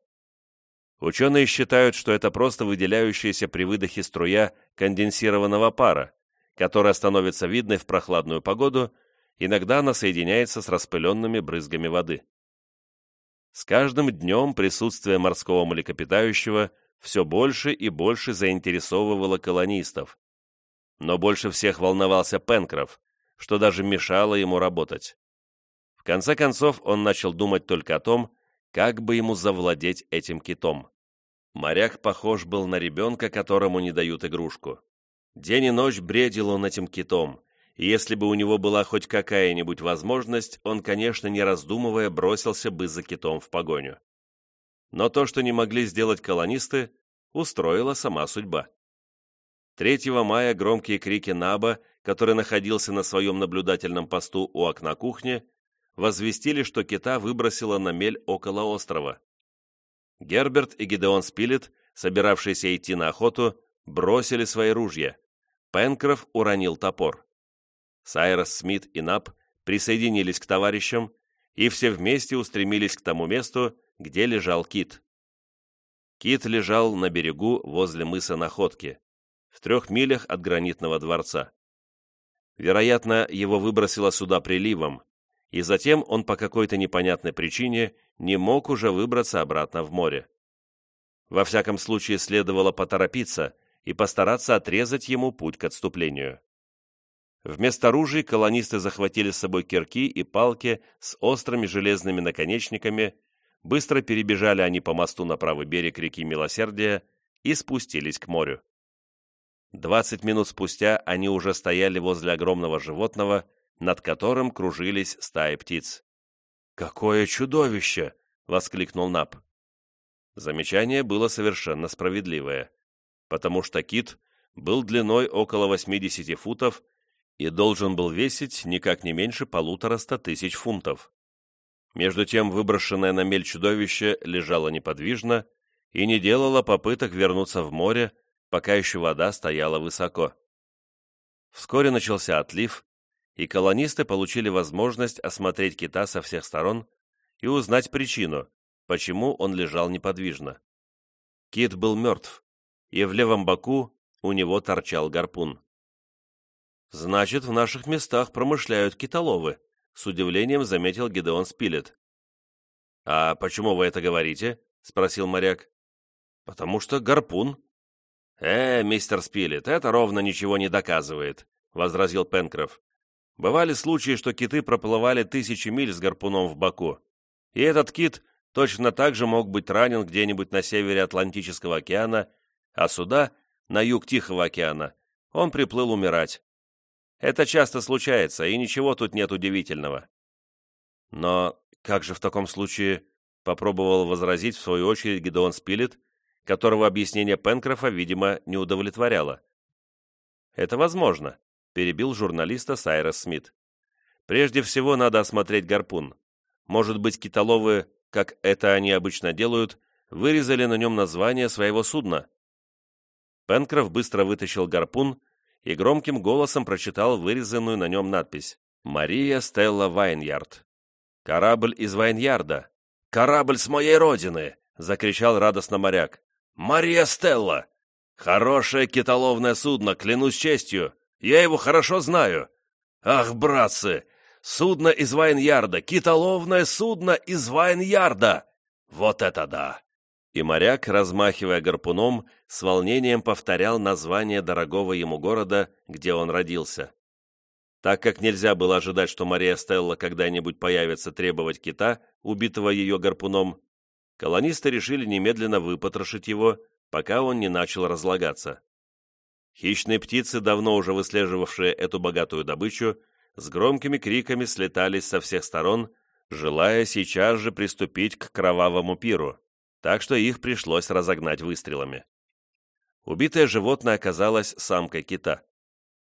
Ученые считают, что это просто выделяющаяся при выдохе струя конденсированного пара, которая становится видной в прохладную погоду, иногда она соединяется с распыленными брызгами воды. С каждым днем присутствие морского млекопитающего все больше и больше заинтересовывало колонистов. Но больше всех волновался Пенкроф, что даже мешало ему работать. В конце концов он начал думать только о том, как бы ему завладеть этим китом. Моряк похож был на ребенка, которому не дают игрушку. День и ночь бредил он этим китом, и если бы у него была хоть какая-нибудь возможность, он, конечно, не раздумывая, бросился бы за китом в погоню. Но то, что не могли сделать колонисты, устроила сама судьба. 3 мая громкие крики Наба, который находился на своем наблюдательном посту у окна кухни, возвестили, что кита выбросило на мель около острова. Герберт и Гидеон Спилет, собиравшиеся идти на охоту, бросили свои ружья. Пенкроф уронил топор. Сайрос Смит и Наб присоединились к товарищам, и все вместе устремились к тому месту, где лежал кит. Кит лежал на берегу возле мыса Находки, в трех милях от гранитного дворца. Вероятно, его выбросило сюда приливом, и затем он по какой-то непонятной причине не мог уже выбраться обратно в море. Во всяком случае, следовало поторопиться и постараться отрезать ему путь к отступлению. Вместо ружей колонисты захватили с собой кирки и палки с острыми железными наконечниками, быстро перебежали они по мосту на правый берег реки Милосердия и спустились к морю. Двадцать минут спустя они уже стояли возле огромного животного, над которым кружились стаи птиц. «Какое чудовище!» — воскликнул Нап. Замечание было совершенно справедливое, потому что кит был длиной около 80 футов и должен был весить никак не меньше полутораста тысяч фунтов. Между тем выброшенное на мель чудовище лежало неподвижно и не делало попыток вернуться в море, пока еще вода стояла высоко. Вскоре начался отлив, и колонисты получили возможность осмотреть кита со всех сторон и узнать причину, почему он лежал неподвижно. Кит был мертв, и в левом боку у него торчал гарпун. «Значит, в наших местах промышляют китоловы», — с удивлением заметил Гидеон Спилет. «А почему вы это говорите?» — спросил моряк. «Потому что гарпун». «Э, мистер Спилет, это ровно ничего не доказывает», — возразил Пенкроф. Бывали случаи, что киты проплывали тысячи миль с гарпуном в боку. И этот кит точно так же мог быть ранен где-нибудь на севере Атлантического океана, а сюда, на юг Тихого океана, он приплыл умирать. Это часто случается, и ничего тут нет удивительного. Но как же в таком случае, попробовал возразить в свою очередь Гедеон Спилет, которого объяснение Пенкрофа, видимо, не удовлетворяло. Это возможно перебил журналиста Сайрос Смит. Прежде всего надо осмотреть гарпун. Может быть, китоловы, как это они обычно делают, вырезали на нем название своего судна. Пенкроф быстро вытащил гарпун и громким голосом прочитал вырезанную на нем надпись «Мария Стелла Вайнярд». «Корабль из Вайнярда!» «Корабль с моей родины!» — закричал радостно моряк. «Мария Стелла! Хорошее китоловное судно, клянусь честью! Я его хорошо знаю. Ах, братцы, судно из Вайнярда, китоловное судно из Вайнярда! Вот это да!» И моряк, размахивая гарпуном, с волнением повторял название дорогого ему города, где он родился. Так как нельзя было ожидать, что Мария Стелла когда-нибудь появится требовать кита, убитого ее гарпуном, колонисты решили немедленно выпотрошить его, пока он не начал разлагаться. Хищные птицы, давно уже выслеживавшие эту богатую добычу, с громкими криками слетались со всех сторон, желая сейчас же приступить к кровавому пиру, так что их пришлось разогнать выстрелами. Убитое животное оказалось самкой кита,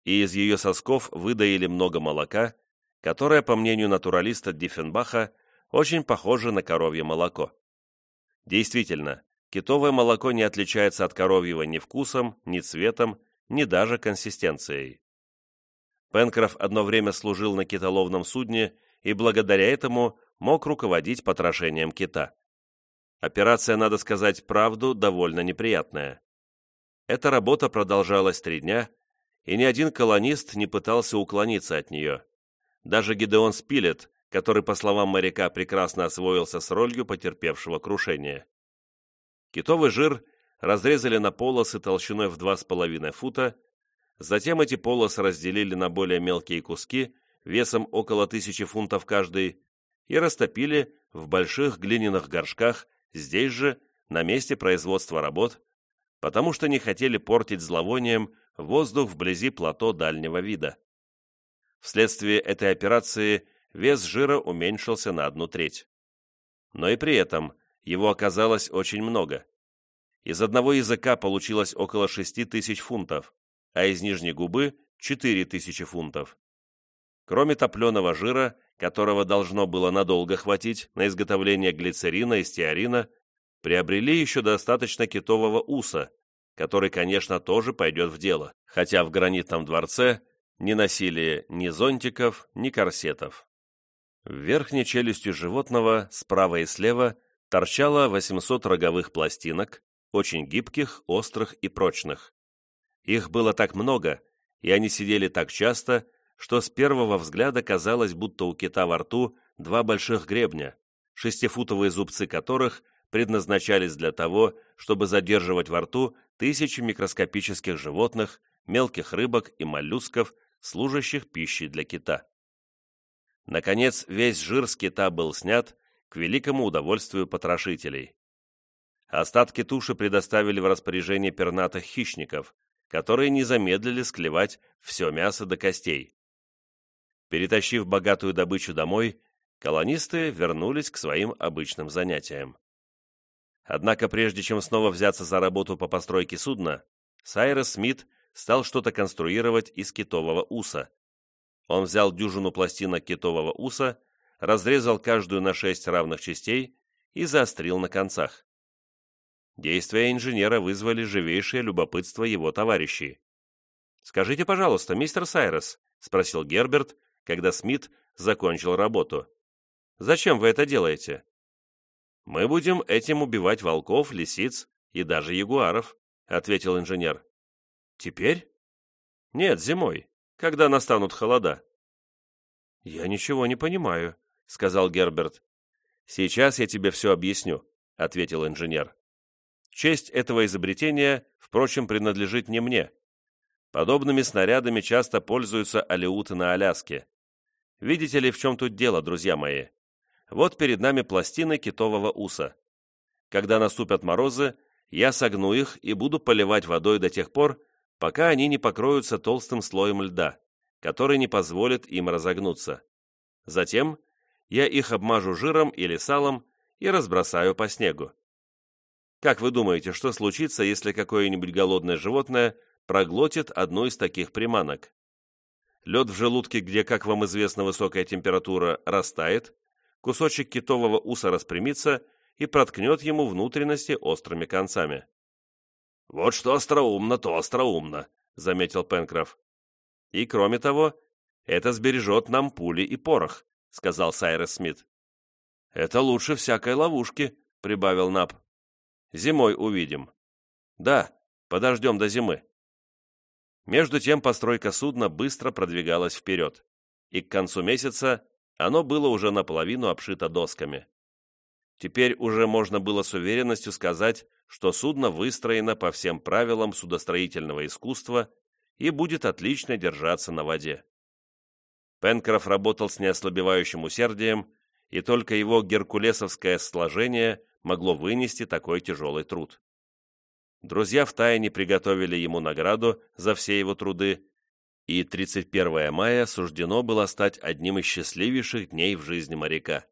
и из ее сосков выдаили много молока, которое, по мнению натуралиста Диффенбаха, очень похоже на коровье молоко. Действительно, китовое молоко не отличается от коровьего ни вкусом, ни цветом, ни даже консистенцией. Пенкроф одно время служил на китоловном судне и благодаря этому мог руководить потрошением кита. Операция, надо сказать правду, довольно неприятная. Эта работа продолжалась три дня, и ни один колонист не пытался уклониться от нее. Даже Гидеон Спилет, который, по словам моряка, прекрасно освоился с ролью потерпевшего крушение. Китовый жир разрезали на полосы толщиной в 2,5 фута, затем эти полосы разделили на более мелкие куски, весом около тысячи фунтов каждый, и растопили в больших глиняных горшках здесь же, на месте производства работ, потому что не хотели портить зловонием воздух вблизи плато дальнего вида. Вследствие этой операции вес жира уменьшился на одну треть. Но и при этом его оказалось очень много. Из одного языка получилось около 6 тысяч фунтов, а из нижней губы – 4 тысячи фунтов. Кроме топленого жира, которого должно было надолго хватить на изготовление глицерина и стеарина, приобрели еще достаточно китового уса, который, конечно, тоже пойдет в дело, хотя в гранитном дворце не носили ни зонтиков, ни корсетов. В верхней челюстью животного, справа и слева, торчало 800 роговых пластинок, очень гибких, острых и прочных. Их было так много, и они сидели так часто, что с первого взгляда казалось, будто у кита во рту два больших гребня, шестифутовые зубцы которых предназначались для того, чтобы задерживать во рту тысячи микроскопических животных, мелких рыбок и моллюсков, служащих пищей для кита. Наконец, весь жир с кита был снят к великому удовольствию потрошителей. Остатки туши предоставили в распоряжение пернатых хищников, которые не замедлили склевать все мясо до костей. Перетащив богатую добычу домой, колонисты вернулись к своим обычным занятиям. Однако прежде чем снова взяться за работу по постройке судна, Сайрес Смит стал что-то конструировать из китового уса. Он взял дюжину пластинок китового уса, разрезал каждую на шесть равных частей и заострил на концах. Действия инженера вызвали живейшее любопытство его товарищей. «Скажите, пожалуйста, мистер Сайрес», — спросил Герберт, когда Смит закончил работу. «Зачем вы это делаете?» «Мы будем этим убивать волков, лисиц и даже ягуаров», — ответил инженер. «Теперь?» «Нет, зимой, когда настанут холода». «Я ничего не понимаю», — сказал Герберт. «Сейчас я тебе все объясню», — ответил инженер. «Честь этого изобретения, впрочем, принадлежит не мне. Подобными снарядами часто пользуются алеуты на Аляске. Видите ли, в чем тут дело, друзья мои? Вот перед нами пластины китового уса. Когда наступят морозы, я согну их и буду поливать водой до тех пор, пока они не покроются толстым слоем льда, который не позволит им разогнуться. Затем я их обмажу жиром или салом и разбросаю по снегу. Как вы думаете, что случится, если какое-нибудь голодное животное проглотит одну из таких приманок? Лед в желудке, где, как вам известно, высокая температура, растает, кусочек китового уса распрямится и проткнет ему внутренности острыми концами. «Вот что остроумно, то остроумно», — заметил Пенкроф. «И кроме того, это сбережет нам пули и порох», — сказал Сайрес Смит. «Это лучше всякой ловушки», — прибавил Нап. «Зимой увидим». «Да, подождем до зимы». Между тем постройка судна быстро продвигалась вперед, и к концу месяца оно было уже наполовину обшито досками. Теперь уже можно было с уверенностью сказать, что судно выстроено по всем правилам судостроительного искусства и будет отлично держаться на воде. Пенкроф работал с неослабевающим усердием, и только его геркулесовское сложение могло вынести такой тяжелый труд. Друзья втайне приготовили ему награду за все его труды, и 31 мая суждено было стать одним из счастливейших дней в жизни моряка.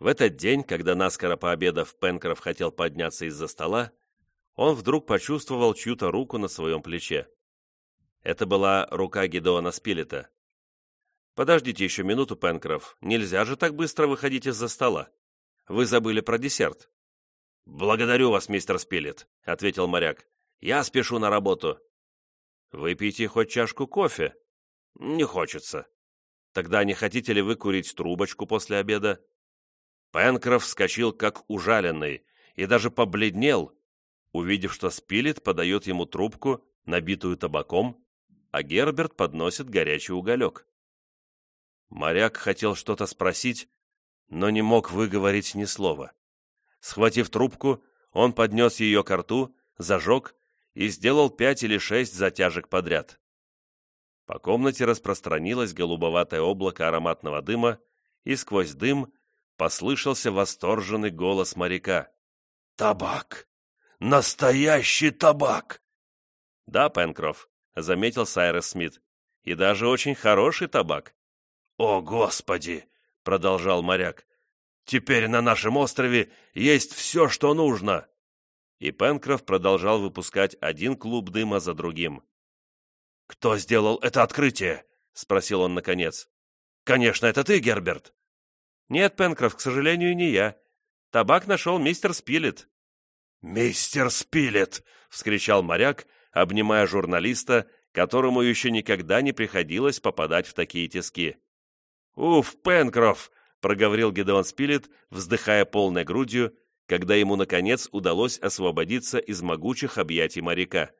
В этот день, когда наскоро пообедав Пенкроф хотел подняться из-за стола, он вдруг почувствовал чью-то руку на своем плече. Это была рука Гедеона Спилета. Подождите еще минуту, Пенкроф. Нельзя же так быстро выходить из-за стола. Вы забыли про десерт». «Благодарю вас, мистер Спилет», — ответил моряк. «Я спешу на работу». «Выпейте хоть чашку кофе». «Не хочется». «Тогда не хотите ли вы курить трубочку после обеда?» Пенкроф вскочил как ужаленный и даже побледнел, увидев, что Спилет подает ему трубку, набитую табаком, а Герберт подносит горячий уголек. Моряк хотел что-то спросить, но не мог выговорить ни слова. Схватив трубку, он поднес ее к рту, зажег и сделал пять или шесть затяжек подряд. По комнате распространилось голубоватое облако ароматного дыма, и сквозь дым послышался восторженный голос моряка. «Табак! Настоящий табак!» «Да, Пенкроф», — заметил Сайрес Смит, — «и даже очень хороший табак». «О, Господи!» — продолжал моряк. «Теперь на нашем острове есть все, что нужно!» И Пенкроф продолжал выпускать один клуб дыма за другим. «Кто сделал это открытие?» — спросил он наконец. «Конечно, это ты, Герберт!» «Нет, Пенкроф, к сожалению, не я. Табак нашел мистер Спилет». «Мистер Спилет!» — вскричал моряк, обнимая журналиста, которому еще никогда не приходилось попадать в такие тиски. «Уф, Пенкроф!» — проговорил Гедеон Спилет, вздыхая полной грудью, когда ему, наконец, удалось освободиться из могучих объятий моряка.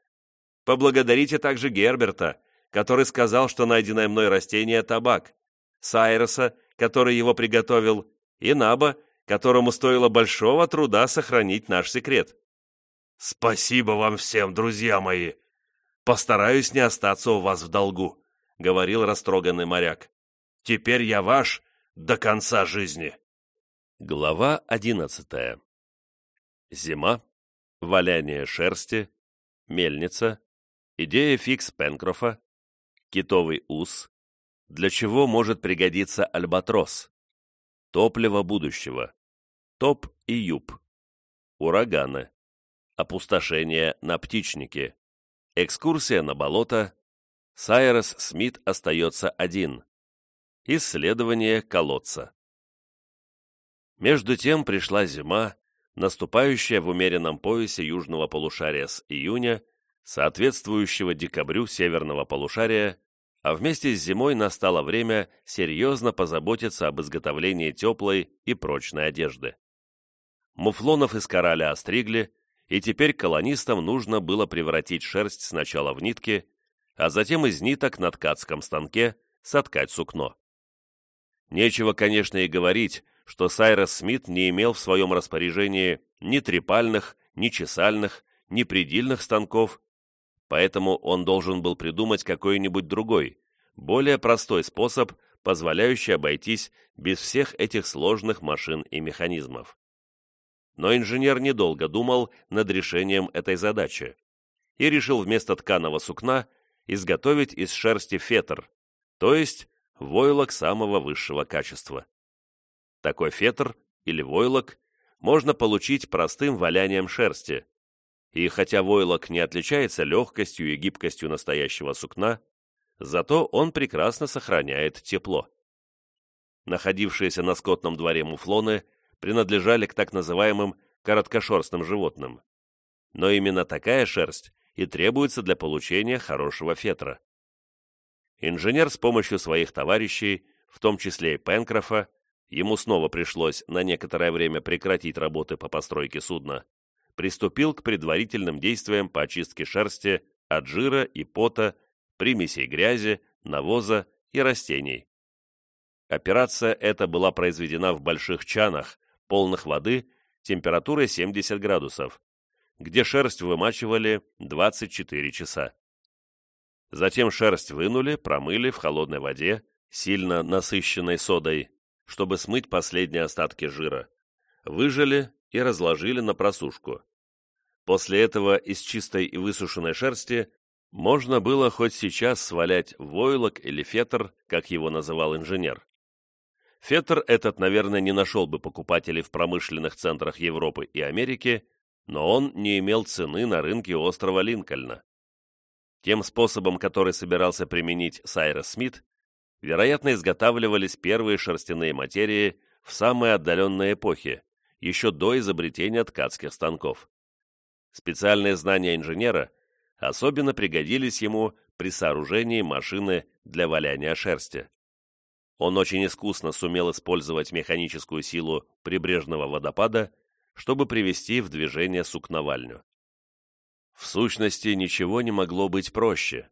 «Поблагодарите также Герберта, который сказал, что найденное мной растение — табак, Сайроса, который его приготовил, и Наба, которому стоило большого труда сохранить наш секрет. «Спасибо вам всем, друзья мои! Постараюсь не остаться у вас в долгу», — говорил растроганный моряк. «Теперь я ваш до конца жизни». Глава одиннадцатая. Зима, валяние шерсти, мельница, идея фикс Пенкрофа, китовый ус, для чего может пригодиться альбатрос, топливо будущего, топ и юб, ураганы, опустошение на птичнике, экскурсия на болото, Сайрос Смит остается один, исследование колодца. Между тем пришла зима, наступающая в умеренном поясе южного полушария с июня, соответствующего декабрю северного полушария, а вместе с зимой настало время серьезно позаботиться об изготовлении теплой и прочной одежды. Муфлонов из кораля остригли, и теперь колонистам нужно было превратить шерсть сначала в нитки, а затем из ниток на ткацком станке соткать сукно. Нечего, конечно, и говорить, что Сайрос Смит не имел в своем распоряжении ни трепальных, ни чесальных, ни предельных станков, поэтому он должен был придумать какой-нибудь другой, более простой способ, позволяющий обойтись без всех этих сложных машин и механизмов. Но инженер недолго думал над решением этой задачи и решил вместо тканого сукна изготовить из шерсти фетр, то есть войлок самого высшего качества. Такой фетр или войлок можно получить простым валянием шерсти, и хотя войлок не отличается легкостью и гибкостью настоящего сукна, зато он прекрасно сохраняет тепло. Находившиеся на скотном дворе муфлоны принадлежали к так называемым короткошерстным животным. Но именно такая шерсть и требуется для получения хорошего фетра. Инженер с помощью своих товарищей, в том числе и Пенкрофа, ему снова пришлось на некоторое время прекратить работы по постройке судна, приступил к предварительным действиям по очистке шерсти от жира и пота, примесей грязи, навоза и растений. Операция эта была произведена в больших чанах, полных воды, температурой 70 градусов, где шерсть вымачивали 24 часа. Затем шерсть вынули, промыли в холодной воде, сильно насыщенной содой, чтобы смыть последние остатки жира, выжали и разложили на просушку. После этого из чистой и высушенной шерсти можно было хоть сейчас свалять войлок или фетр, как его называл инженер. Фетр этот, наверное, не нашел бы покупателей в промышленных центрах Европы и Америки, но он не имел цены на рынке острова Линкольна. Тем способом, который собирался применить Сайрес Смит, вероятно, изготавливались первые шерстяные материи в самые отдаленные эпохи, еще до изобретения ткацких станков. Специальные знания инженера особенно пригодились ему при сооружении машины для валяния шерсти. Он очень искусно сумел использовать механическую силу прибрежного водопада, чтобы привести в движение сукновальню. В сущности, ничего не могло быть проще.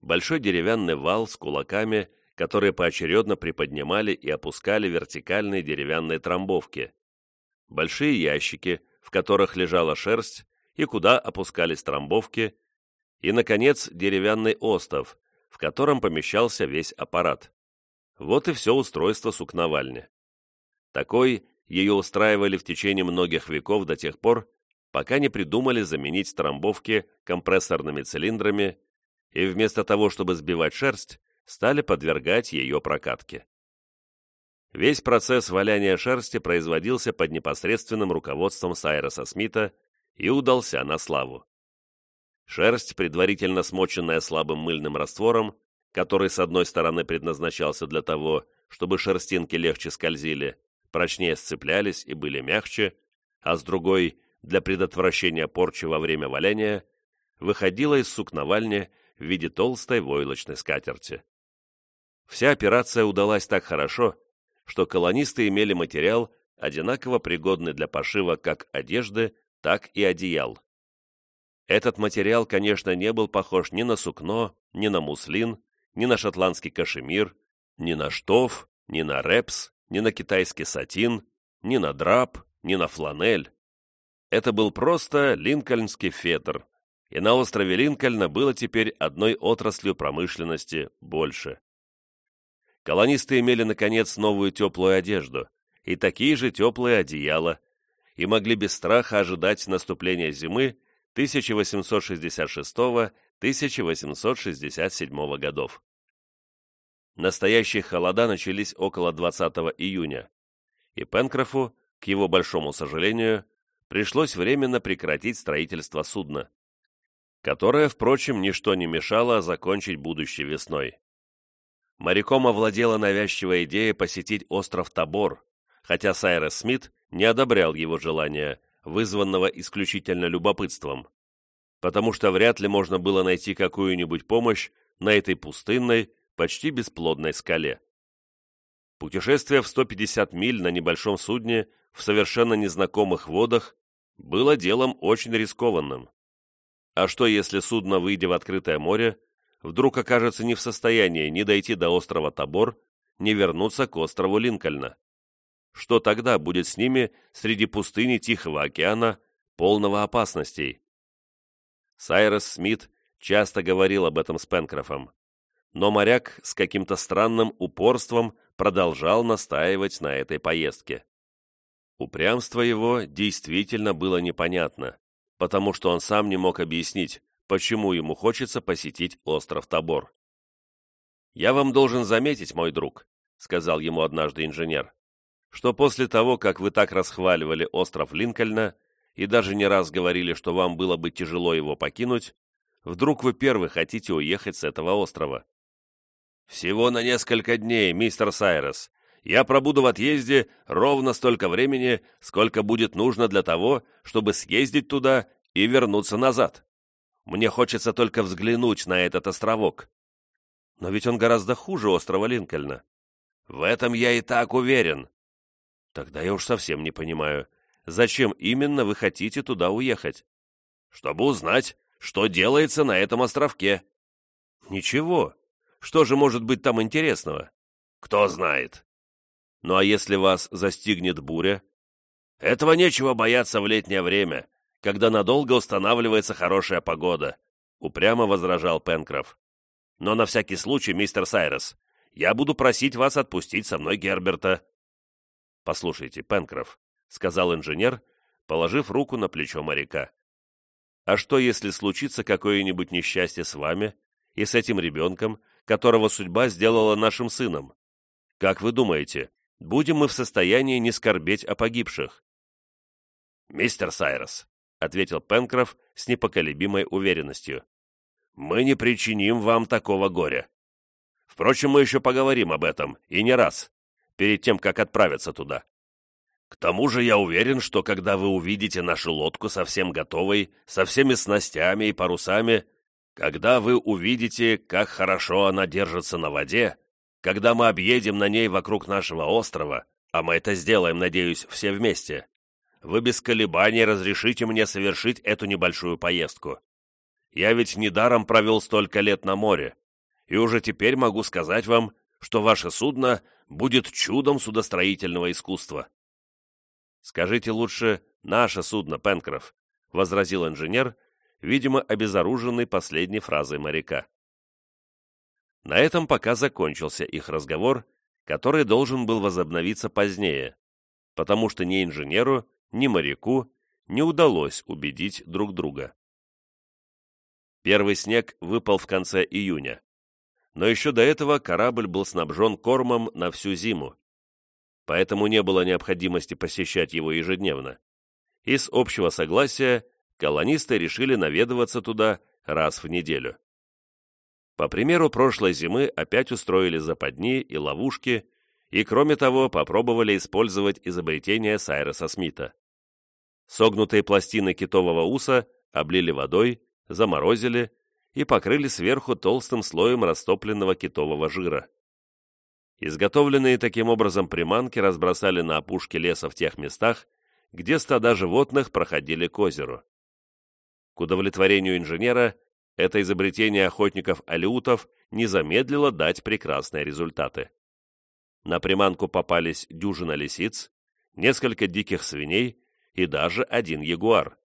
Большой деревянный вал с кулаками, которые поочередно приподнимали и опускали вертикальные деревянные трамбовки. Большие ящики, в которых лежала шерсть, и куда опускались трамбовки, и, наконец, деревянный остов, в котором помещался весь аппарат. Вот и все устройство сукновальни. Такой ее устраивали в течение многих веков до тех пор, пока не придумали заменить трамбовки компрессорными цилиндрами и вместо того, чтобы сбивать шерсть, стали подвергать ее прокатке. Весь процесс валяния шерсти производился под непосредственным руководством Сайроса Смита и удался на славу. Шерсть, предварительно смоченная слабым мыльным раствором, который с одной стороны предназначался для того, чтобы шерстинки легче скользили, прочнее сцеплялись и были мягче, а с другой для предотвращения порчи во время валяния, выходила из сукновальни в виде толстой войлочной скатерти. Вся операция удалась так хорошо, что колонисты имели материал, одинаково пригодный для пошива как одежды, так и одеял. Этот материал, конечно, не был похож ни на сукно, ни на муслин, ни на шотландский кашемир, ни на штоф, ни на репс, ни на китайский сатин, ни на драп, ни на фланель. Это был просто линкольнский фетр, и на острове Линкольна было теперь одной отраслью промышленности больше. Колонисты имели, наконец, новую теплую одежду и такие же теплые одеяла, и могли без страха ожидать наступления зимы 1866-1867 годов. Настоящие холода начались около 20 июня, и Пенкрофу, к его большому сожалению, пришлось временно прекратить строительство судна, которое, впрочем, ничто не мешало закончить будущей весной. Моряком овладела навязчивая идея посетить остров Табор, хотя Сайрес Смит не одобрял его желания, вызванного исключительно любопытством, потому что вряд ли можно было найти какую-нибудь помощь на этой пустынной, почти бесплодной скале. Путешествие в 150 миль на небольшом судне в совершенно незнакомых водах было делом очень рискованным. А что, если судно, выйдя в открытое море, вдруг окажется не в состоянии ни дойти до острова Табор, ни вернуться к острову Линкольна? Что тогда будет с ними среди пустыни Тихого океана, полного опасностей? Сайрес Смит часто говорил об этом с Пенкрофом, но моряк с каким-то странным упорством продолжал настаивать на этой поездке. Упрямство его действительно было непонятно, потому что он сам не мог объяснить, почему ему хочется посетить остров Тобор. «Я вам должен заметить, мой друг», — сказал ему однажды инженер, «что после того, как вы так расхваливали остров Линкольна и даже не раз говорили, что вам было бы тяжело его покинуть, вдруг вы первый хотите уехать с этого острова». «Всего на несколько дней, мистер Сайрес, я пробуду в отъезде ровно столько времени, сколько будет нужно для того, чтобы съездить туда и вернуться назад. Мне хочется только взглянуть на этот островок. Но ведь он гораздо хуже острова Линкольна. В этом я и так уверен. Тогда я уж совсем не понимаю, зачем именно вы хотите туда уехать? Чтобы узнать, что делается на этом островке. Ничего. Что же может быть там интересного? Кто знает. Ну а если вас застигнет буря? Этого нечего бояться в летнее время, когда надолго устанавливается хорошая погода, упрямо возражал Пенкроф. Но на всякий случай, мистер Сайрес, я буду просить вас отпустить со мной Герберта. Послушайте, Пенкроф, сказал инженер, положив руку на плечо моряка. А что, если случится какое-нибудь несчастье с вами и с этим ребенком, которого судьба сделала нашим сыном? Как вы думаете, будем мы в состоянии не скорбеть о погибших. «Мистер Сайрос», — ответил Пенкроф с непоколебимой уверенностью, — «мы не причиним вам такого горя. Впрочем, мы еще поговорим об этом, и не раз, перед тем, как отправиться туда. К тому же я уверен, что когда вы увидите нашу лодку совсем готовой, со всеми снастями и парусами, когда вы увидите, как хорошо она держится на воде, когда мы объедем на ней вокруг нашего острова, а мы это сделаем, надеюсь, все вместе, вы без колебаний разрешите мне совершить эту небольшую поездку. Я ведь недаром провел столько лет на море, и уже теперь могу сказать вам, что ваше судно будет чудом судостроительного искусства. «Скажите лучше наше судно, Пенкроф», — возразил инженер, видимо, обезоруженный последней фразой моряка. На этом пока закончился их разговор, который должен был возобновиться позднее, потому что ни инженеру, ни моряку не удалось убедить друг друга. Первый снег выпал в конце июня, но еще до этого корабль был снабжен кормом на всю зиму, поэтому не было необходимости посещать его ежедневно. И с общего согласия колонисты решили наведываться туда раз в неделю. По примеру прошлой зимы опять устроили западни и ловушки, и, кроме того, попробовали использовать изобретение Сайреса Смита. Согнутые пластины китового уса облили водой, заморозили и покрыли сверху толстым слоем растопленного китового жира. Изготовленные таким образом приманки разбросали на опушке леса в тех местах, где стада животных проходили к озеру. К удовлетворению инженера, это изобретение охотников-алиутов не замедлило дать прекрасные результаты. На приманку попались дюжина лисиц, несколько диких свиней и даже один ягуар.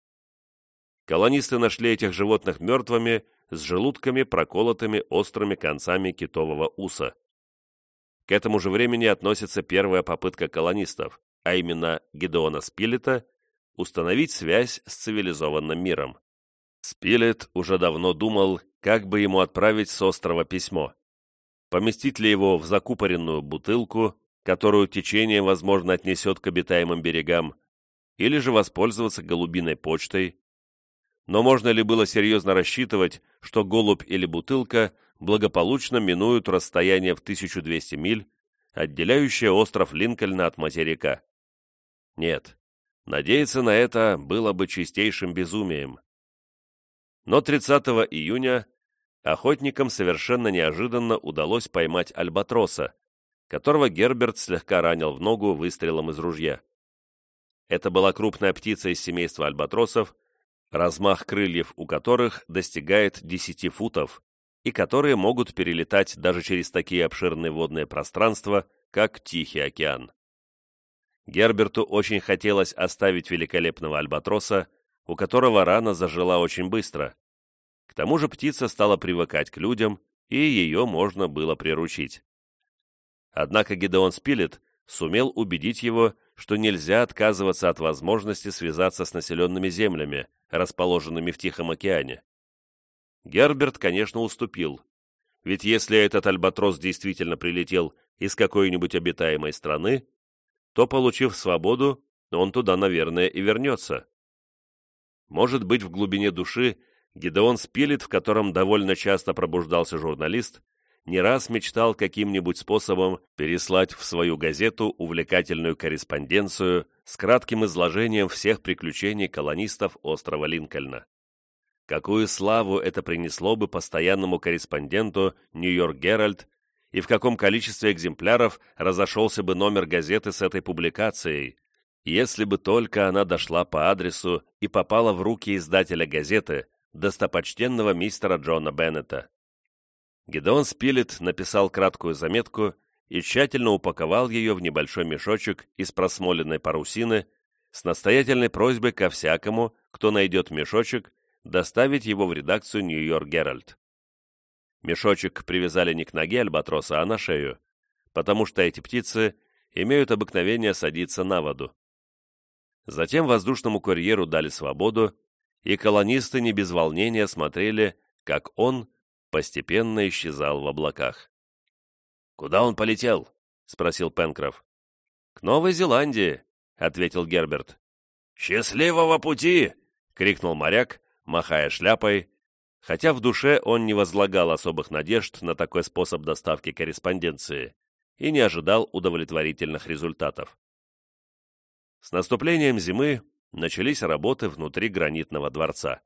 Колонисты нашли этих животных мертвыми с желудками, проколотыми острыми концами китового уса. К этому же времени относится первая попытка колонистов, а именно Гедеона Спилета, установить связь с цивилизованным миром. Спилет уже давно думал, как бы ему отправить с острова письмо. Поместить ли его в закупоренную бутылку, которую течение, возможно, отнесет к обитаемым берегам, или же воспользоваться голубиной почтой. Но можно ли было серьезно рассчитывать, что голубь или бутылка благополучно минуют расстояние в 1200 миль, отделяющее остров Линкольна от материка. Нет, надеяться на это было бы чистейшим безумием. Но 30 июня охотникам совершенно неожиданно удалось поймать альбатроса, которого Герберт слегка ранил в ногу выстрелом из ружья. Это была крупная птица из семейства альбатросов, размах крыльев у которых достигает 10 футов, и которые могут перелетать даже через такие обширные водные пространства, как Тихий океан. Герберту очень хотелось оставить великолепного альбатроса, у которого рана зажила очень быстро. К тому же птица стала привыкать к людям, и ее можно было приручить. Однако Гедеон Спилет сумел убедить его, что нельзя отказываться от возможности связаться с населенными землями, расположенными в Тихом океане. Герберт, конечно, уступил. Ведь если этот альбатрос действительно прилетел из какой-нибудь обитаемой страны, то, получив свободу, он туда, наверное, и вернется. Может быть, в глубине души Гидеон Спилет, в котором довольно часто пробуждался журналист, не раз мечтал каким-нибудь способом переслать в свою газету увлекательную корреспонденцию с кратким изложением всех приключений колонистов острова Линкольна. Какую славу это принесло бы постоянному корреспонденту «Нью-Йорк Геральт» и в каком количестве экземпляров разошелся бы номер газеты с этой публикацией, если бы только она дошла по адресу и попала в руки издателя газеты, достопочтенного мистера Джона Беннета. Гедеон Спилет написал краткую заметку и тщательно упаковал ее в небольшой мешочек из просмоленной парусины с настоятельной просьбой ко всякому, кто найдет мешочек, доставить его в редакцию «Нью-Йорк Геральт». Мешочек привязали не к ноге альбатроса, а на шею, потому что эти птицы имеют обыкновение садиться на воду. Затем воздушному курьеру дали свободу, и колонисты не без волнения смотрели, как он постепенно исчезал в облаках. «Куда он полетел?» — спросил Пенкроф. «К Новой Зеландии», — ответил Герберт. «Счастливого пути!» — крикнул моряк, махая шляпой, хотя в душе он не возлагал особых надежд на такой способ доставки корреспонденции и не ожидал удовлетворительных результатов. С наступлением зимы начались работы внутри гранитного дворца.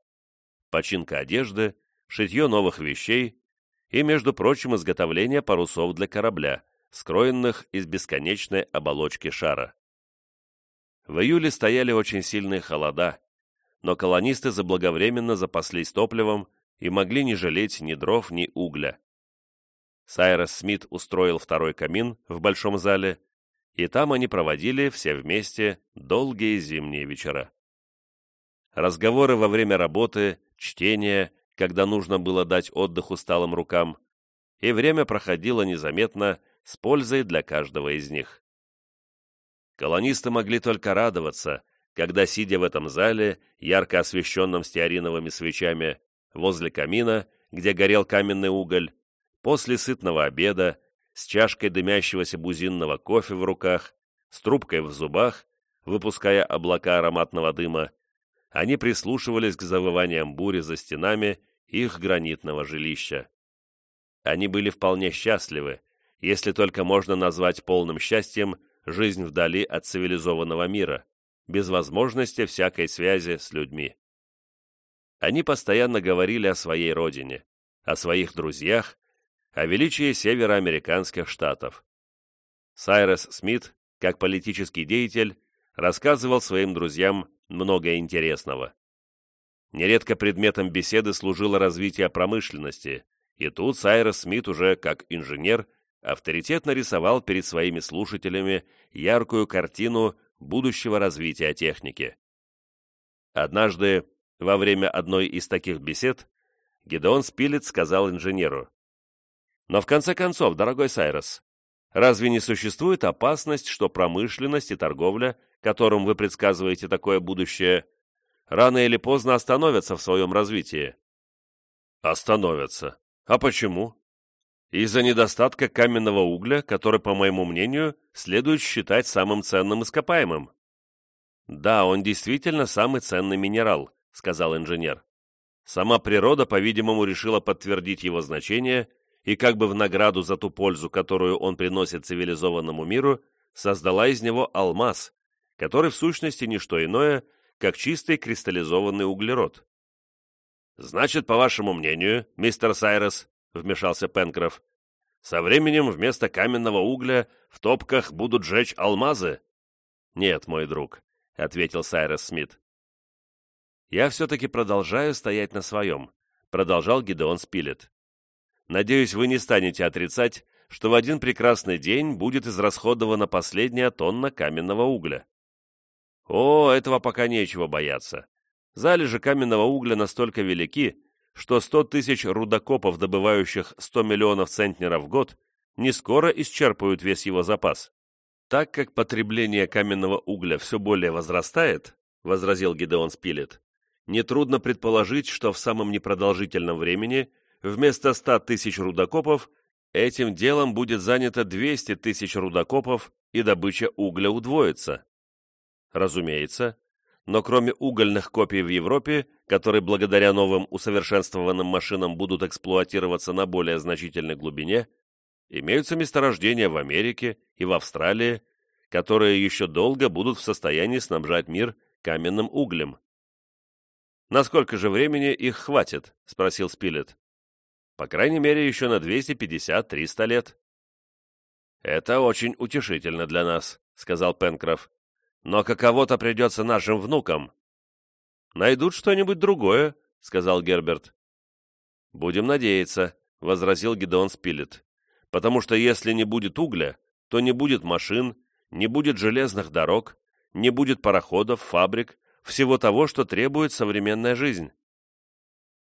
Починка одежды, шитье новых вещей и, между прочим, изготовление парусов для корабля, скроенных из бесконечной оболочки шара. В июле стояли очень сильные холода, но колонисты заблаговременно запаслись топливом и могли не жалеть ни дров, ни угля. Сайрос Смит устроил второй камин в большом зале, и там они проводили все вместе долгие зимние вечера. Разговоры во время работы, чтение, когда нужно было дать отдых усталым рукам, и время проходило незаметно, с пользой для каждого из них. Колонисты могли только радоваться, когда, сидя в этом зале, ярко освещенном стеариновыми свечами, возле камина, где горел каменный уголь, после сытного обеда, с чашкой дымящегося бузинного кофе в руках, с трубкой в зубах, выпуская облака ароматного дыма, они прислушивались к завываниям бури за стенами их гранитного жилища. Они были вполне счастливы, если только можно назвать полным счастьем жизнь вдали от цивилизованного мира, без возможности всякой связи с людьми. Они постоянно говорили о своей родине, о своих друзьях, о величии североамериканских штатов. Сайрес Смит, как политический деятель, рассказывал своим друзьям много интересного. Нередко предметом беседы служило развитие промышленности, и тут Сайрес Смит уже как инженер авторитетно рисовал перед своими слушателями яркую картину будущего развития техники. Однажды, во время одной из таких бесед, Гедеон Спилет сказал инженеру, «Но в конце концов, дорогой Сайрос, разве не существует опасность, что промышленность и торговля, которым вы предсказываете такое будущее, рано или поздно остановятся в своем развитии?» «Остановятся. А почему?» из-за недостатка каменного угля, который, по моему мнению, следует считать самым ценным ископаемым. «Да, он действительно самый ценный минерал», — сказал инженер. Сама природа, по-видимому, решила подтвердить его значение и как бы в награду за ту пользу, которую он приносит цивилизованному миру, создала из него алмаз, который в сущности не что иное, как чистый кристаллизованный углерод. «Значит, по вашему мнению, мистер Сайрес, — вмешался Пенкроф. «Со временем вместо каменного угля в топках будут жечь алмазы?» «Нет, мой друг», — ответил Сайрес Смит. «Я все-таки продолжаю стоять на своем», — продолжал Гидеон Спилет. «Надеюсь, вы не станете отрицать, что в один прекрасный день будет израсходована последняя тонна каменного угля». «О, этого пока нечего бояться. Залежи каменного угля настолько велики, что 100 тысяч рудокопов, добывающих 100 миллионов центнеров в год, не скоро исчерпают весь его запас. Так как потребление каменного угля все более возрастает, возразил Гидеон Спилет, нетрудно предположить, что в самом непродолжительном времени вместо 100 тысяч рудокопов этим делом будет занято 200 тысяч рудокопов и добыча угля удвоится. Разумеется, но кроме угольных копий в Европе, которые благодаря новым усовершенствованным машинам будут эксплуатироваться на более значительной глубине, имеются месторождения в Америке и в Австралии, которые еще долго будут в состоянии снабжать мир каменным углем. «Насколько же времени их хватит?» — спросил Спилет. «По крайней мере, еще на 250-300 лет». «Это очень утешительно для нас», — сказал Пенкроф. Но каково-то придется нашим внукам. Найдут что-нибудь другое, сказал Герберт. Будем надеяться, возразил Гидеон Спилет. Потому что если не будет угля, то не будет машин, не будет железных дорог, не будет пароходов, фабрик, всего того, что требует современная жизнь.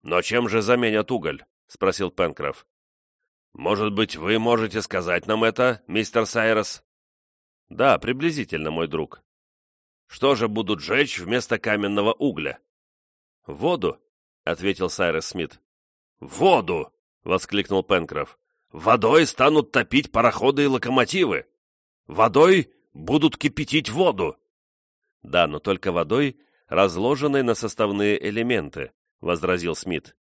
«Но чем же заменят уголь?» — спросил Пенкроф. «Может быть, вы можете сказать нам это, мистер Сайрос?» «Да, приблизительно, мой друг. Что же будут жечь вместо каменного угля? Воду, ответил Сайрес Смит. Воду! воскликнул Пенкроф. Водой станут топить пароходы и локомотивы. Водой будут кипятить воду. Да, но только водой, разложенной на составные элементы, возразил Смит.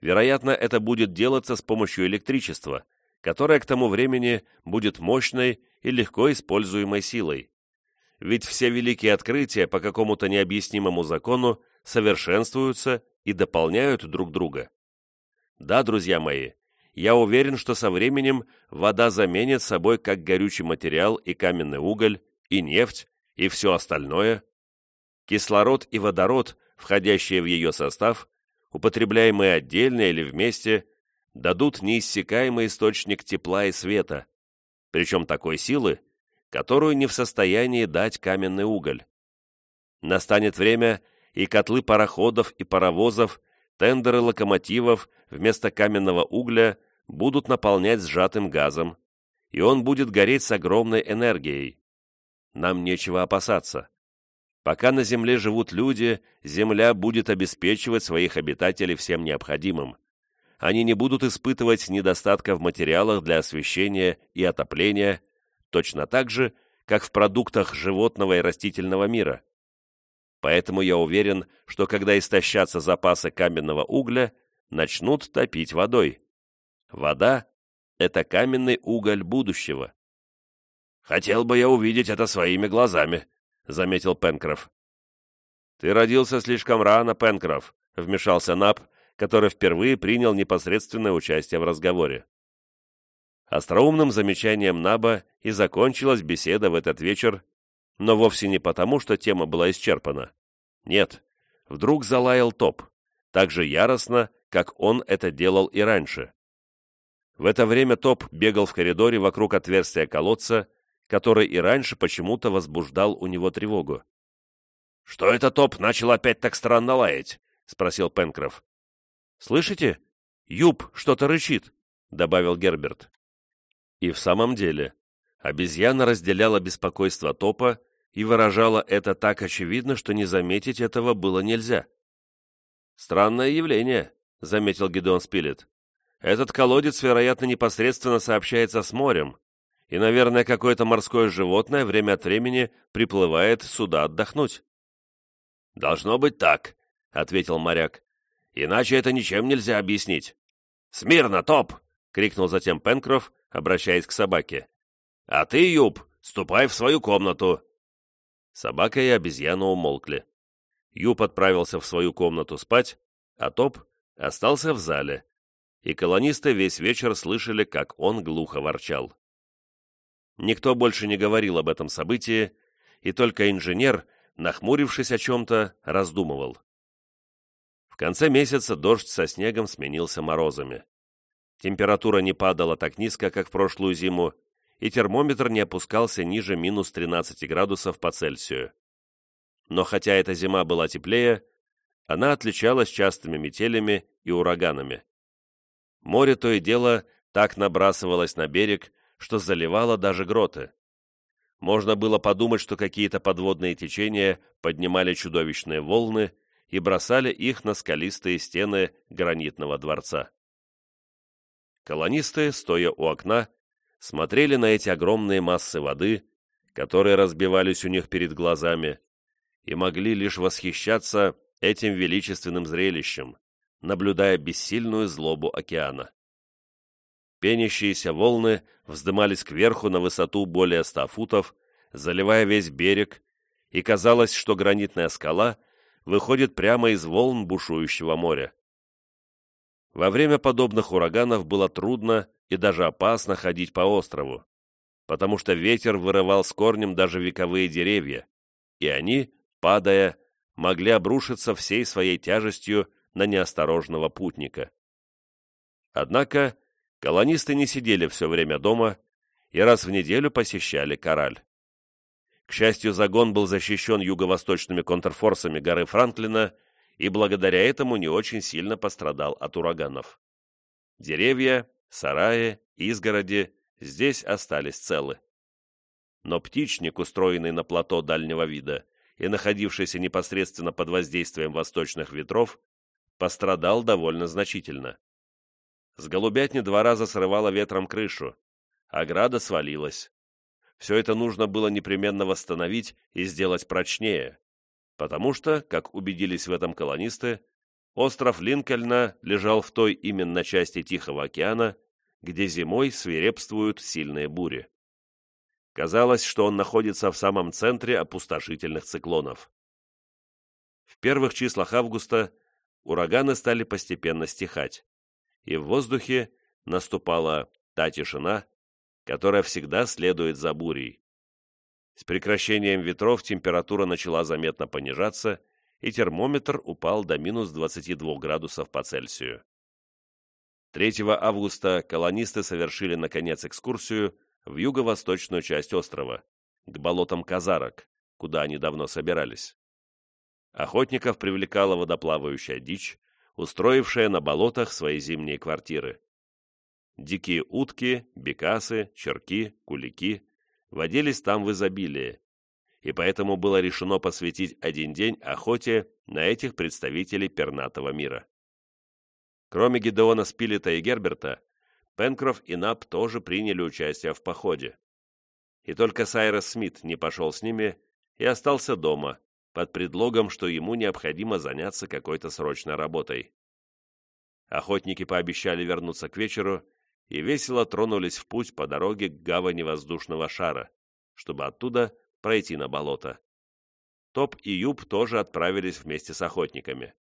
Вероятно, это будет делаться с помощью электричества, которое к тому времени будет мощной и легко используемой силой. Ведь все великие открытия по какому-то необъяснимому закону совершенствуются и дополняют друг друга. Да, друзья мои, я уверен, что со временем вода заменит собой как горючий материал и каменный уголь, и нефть, и все остальное. Кислород и водород, входящие в ее состав, употребляемые отдельно или вместе, дадут неиссякаемый источник тепла и света, причем такой силы, которую не в состоянии дать каменный уголь. Настанет время, и котлы пароходов и паровозов, тендеры локомотивов вместо каменного угля будут наполнять сжатым газом, и он будет гореть с огромной энергией. Нам нечего опасаться. Пока на Земле живут люди, Земля будет обеспечивать своих обитателей всем необходимым. Они не будут испытывать недостатка в материалах для освещения и отопления, точно так же, как в продуктах животного и растительного мира. Поэтому я уверен, что когда истощатся запасы каменного угля, начнут топить водой. Вода — это каменный уголь будущего. «Хотел бы я увидеть это своими глазами», — заметил Пенкроф. «Ты родился слишком рано, Пенкроф», — вмешался Нап, который впервые принял непосредственное участие в разговоре. Остроумным замечанием Наба и закончилась беседа в этот вечер но вовсе не потому, что тема была исчерпана. Нет, вдруг залаял топ, так же яростно, как он это делал и раньше. В это время топ бегал в коридоре вокруг отверстия колодца, который и раньше почему-то возбуждал у него тревогу. «Что это топ начал опять так странно лаять?» — спросил Пенкроф. «Слышите? Юб что-то рычит», — добавил Герберт. И в самом деле, обезьяна разделяла беспокойство топа и выражала это так очевидно, что не заметить этого было нельзя. «Странное явление», — заметил Гедеон Спилет. «Этот колодец, вероятно, непосредственно сообщается с морем, и, наверное, какое-то морское животное время от времени приплывает сюда отдохнуть». «Должно быть так», — ответил моряк. «Иначе это ничем нельзя объяснить». «Смирно, топ!» — крикнул затем Пенкроф, обращаясь к собаке. «А ты, Юб, ступай в свою комнату. Собака и обезьяна умолкли. Юп отправился в свою комнату спать, а Топ остался в зале, и колонисты весь вечер слышали, как он глухо ворчал. Никто больше не говорил об этом событии, и только инженер, нахмурившись о чем-то, раздумывал. В конце месяца дождь со снегом сменился морозами. Температура не падала так низко, как в прошлую зиму, и термометр не опускался ниже минус 13 градусов по Цельсию. Но хотя эта зима была теплее, она отличалась частыми метелями и ураганами. Море то и дело так набрасывалось на берег, что заливало даже гроты. Можно было подумать, что какие-то подводные течения поднимали чудовищные волны и бросали их на скалистые стены гранитного дворца. Колонисты, стоя у окна, смотрели на эти огромные массы воды, которые разбивались у них перед глазами, и могли лишь восхищаться этим величественным зрелищем, наблюдая бессильную злобу океана. Пенящиеся волны вздымались кверху на высоту более ста футов, заливая весь берег, и казалось, что гранитная скала выходит прямо из волн бушующего моря. Во время подобных ураганов было трудно и даже опасно ходить по острову, потому что ветер вырывал с корнем даже вековые деревья, и они, падая, могли обрушиться всей своей тяжестью на неосторожного путника. Однако колонисты не сидели все время дома и раз в неделю посещали Кораль. К счастью, загон был защищен юго-восточными контрфорсами горы Франклина и благодаря этому не очень сильно пострадал от ураганов. Деревья, сараи, изгороди здесь остались целы. Но птичник, устроенный на плато дальнего вида и находившийся непосредственно под воздействием восточных ветров, пострадал довольно значительно. С голубятни два раза срывало ветром крышу, ограда свалилась. Все это нужно было непременно восстановить и сделать прочнее, потому что, как убедились в этом колонисты, остров Линкольна лежал в той именно части Тихого океана, где зимой свирепствуют сильные бури. Казалось, что он находится в самом центре опустошительных циклонов. В первых числах августа ураганы стали постепенно стихать, и в воздухе наступала та тишина, которая всегда следует за бурей. С прекращением ветров температура начала заметно понижаться, и термометр упал до минус 22 градусов по Цельсию. 3 августа колонисты совершили, наконец, экскурсию в юго-восточную часть острова, к болотам Казарок, куда они давно собирались. Охотников привлекала водоплавающая дичь, устроившая на болотах свои зимние квартиры. Дикие утки, бекасы, черки, кулики водились там в изобилии, и поэтому было решено посвятить один день охоте на этих представителей пернатого мира. Кроме Гидеона Спилета и Герберта, Пенкроф и Нап тоже приняли участие в походе. И только Сайрос Смит не пошел с ними и остался дома, под предлогом, что ему необходимо заняться какой-то срочной работой. Охотники пообещали вернуться к вечеру и весело тронулись в путь по дороге к гавани воздушного шара, чтобы оттуда пройти на болото. Топ и Юб тоже отправились вместе с охотниками.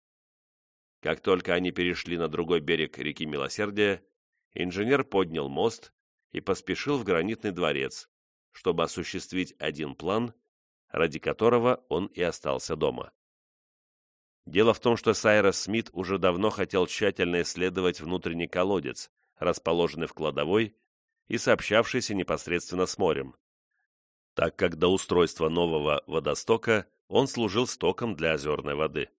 Как только они перешли на другой берег реки Милосердия, инженер поднял мост и поспешил в гранитный дворец, чтобы осуществить один план, ради которого он и остался дома. Дело в том, что Сайрос Смит уже давно хотел тщательно исследовать внутренний колодец, расположенный в кладовой и сообщавшийся непосредственно с морем, так как до устройства нового водостока он служил стоком для озерной воды.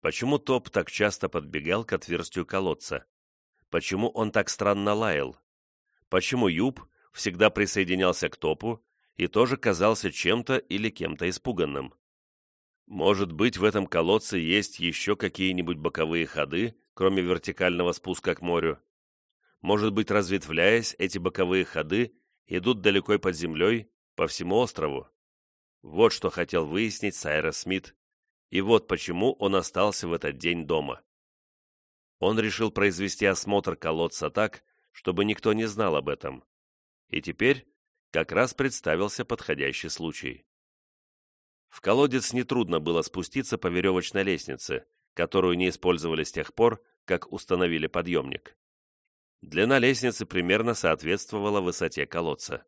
Почему Топ так часто подбегал к отверстию колодца? Почему он так странно лаял? Почему Юб всегда присоединялся к Топу и тоже казался чем-то или кем-то испуганным? Может быть, в этом колодце есть еще какие-нибудь боковые ходы, кроме вертикального спуска к морю? Может быть, разветвляясь, эти боковые ходы идут далеко под землей, по всему острову? Вот что хотел выяснить Сайрос Смит, и вот почему он остался в этот день дома. Он решил произвести осмотр колодца так, чтобы никто не знал об этом. И теперь как раз представился подходящий случай. В колодец нетрудно было спуститься по веревочной лестнице, которую не использовали с тех пор, как установили подъемник. Длина лестницы примерно соответствовала высоте колодца.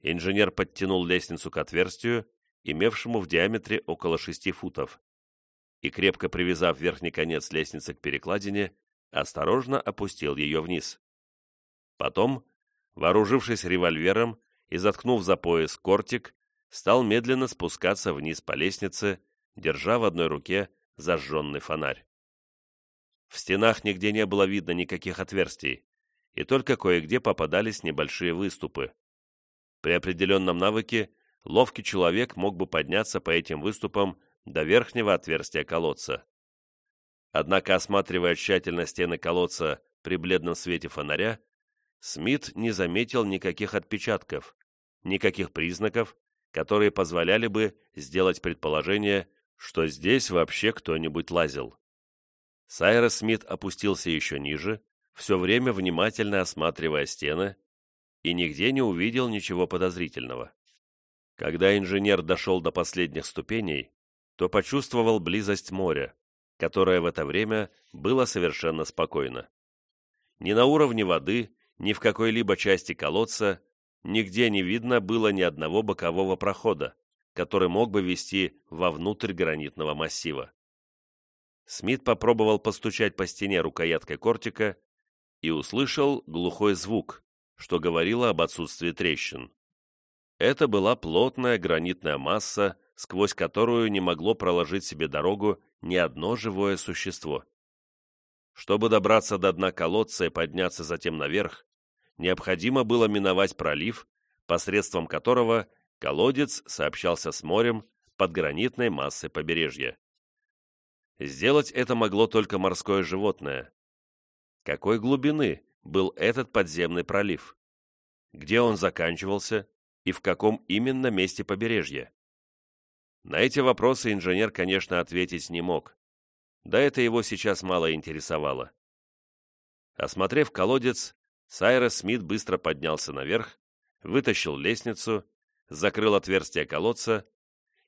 Инженер подтянул лестницу к отверстию, имевшему в диаметре около шести футов, и, крепко привязав верхний конец лестницы к перекладине, осторожно опустил ее вниз. Потом, вооружившись револьвером и заткнув за пояс кортик, стал медленно спускаться вниз по лестнице, держа в одной руке зажженный фонарь. В стенах нигде не было видно никаких отверстий, и только кое-где попадались небольшие выступы. При определенном навыке ловкий человек мог бы подняться по этим выступам до верхнего отверстия колодца. Однако, осматривая тщательно стены колодца при бледном свете фонаря, Смит не заметил никаких отпечатков, никаких признаков, которые позволяли бы сделать предположение, что здесь вообще кто-нибудь лазил. Сайрос Смит опустился еще ниже, все время внимательно осматривая стены, и нигде не увидел ничего подозрительного. Когда инженер дошел до последних ступеней, то почувствовал близость моря, которое в это время было совершенно спокойно. Ни на уровне воды, ни в какой-либо части колодца нигде не видно было ни одного бокового прохода, который мог бы вести вовнутрь гранитного массива. Смит попробовал постучать по стене рукояткой кортика и услышал глухой звук, что говорило об отсутствии трещин. Это была плотная гранитная масса, сквозь которую не могло проложить себе дорогу ни одно живое существо. Чтобы добраться до дна колодца и подняться затем наверх, необходимо было миновать пролив, посредством которого колодец сообщался с морем под гранитной массой побережья. Сделать это могло только морское животное. Какой глубины был этот подземный пролив? Где он заканчивался и в каком именно месте побережья? На эти вопросы инженер, конечно, ответить не мог. Да это его сейчас мало интересовало. Осмотрев колодец, Сайрос Смит быстро поднялся наверх, вытащил лестницу, закрыл отверстие колодца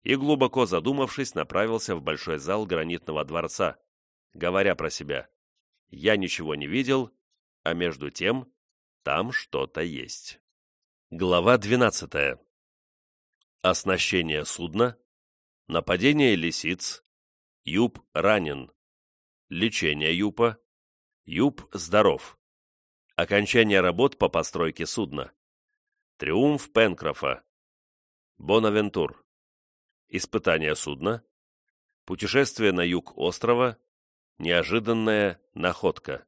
и, глубоко задумавшись, направился в большой зал гранитного дворца, говоря про себя «Я ничего не видел, а между тем там что-то есть». Глава 12. Оснащение судна, нападение лисиц, Юб ранен, лечение Юпа, Юб здоров, окончание работ по постройке судна, триумф Пенкрофа, Бонавентур, испытание судна, путешествие на юг острова, неожиданная находка.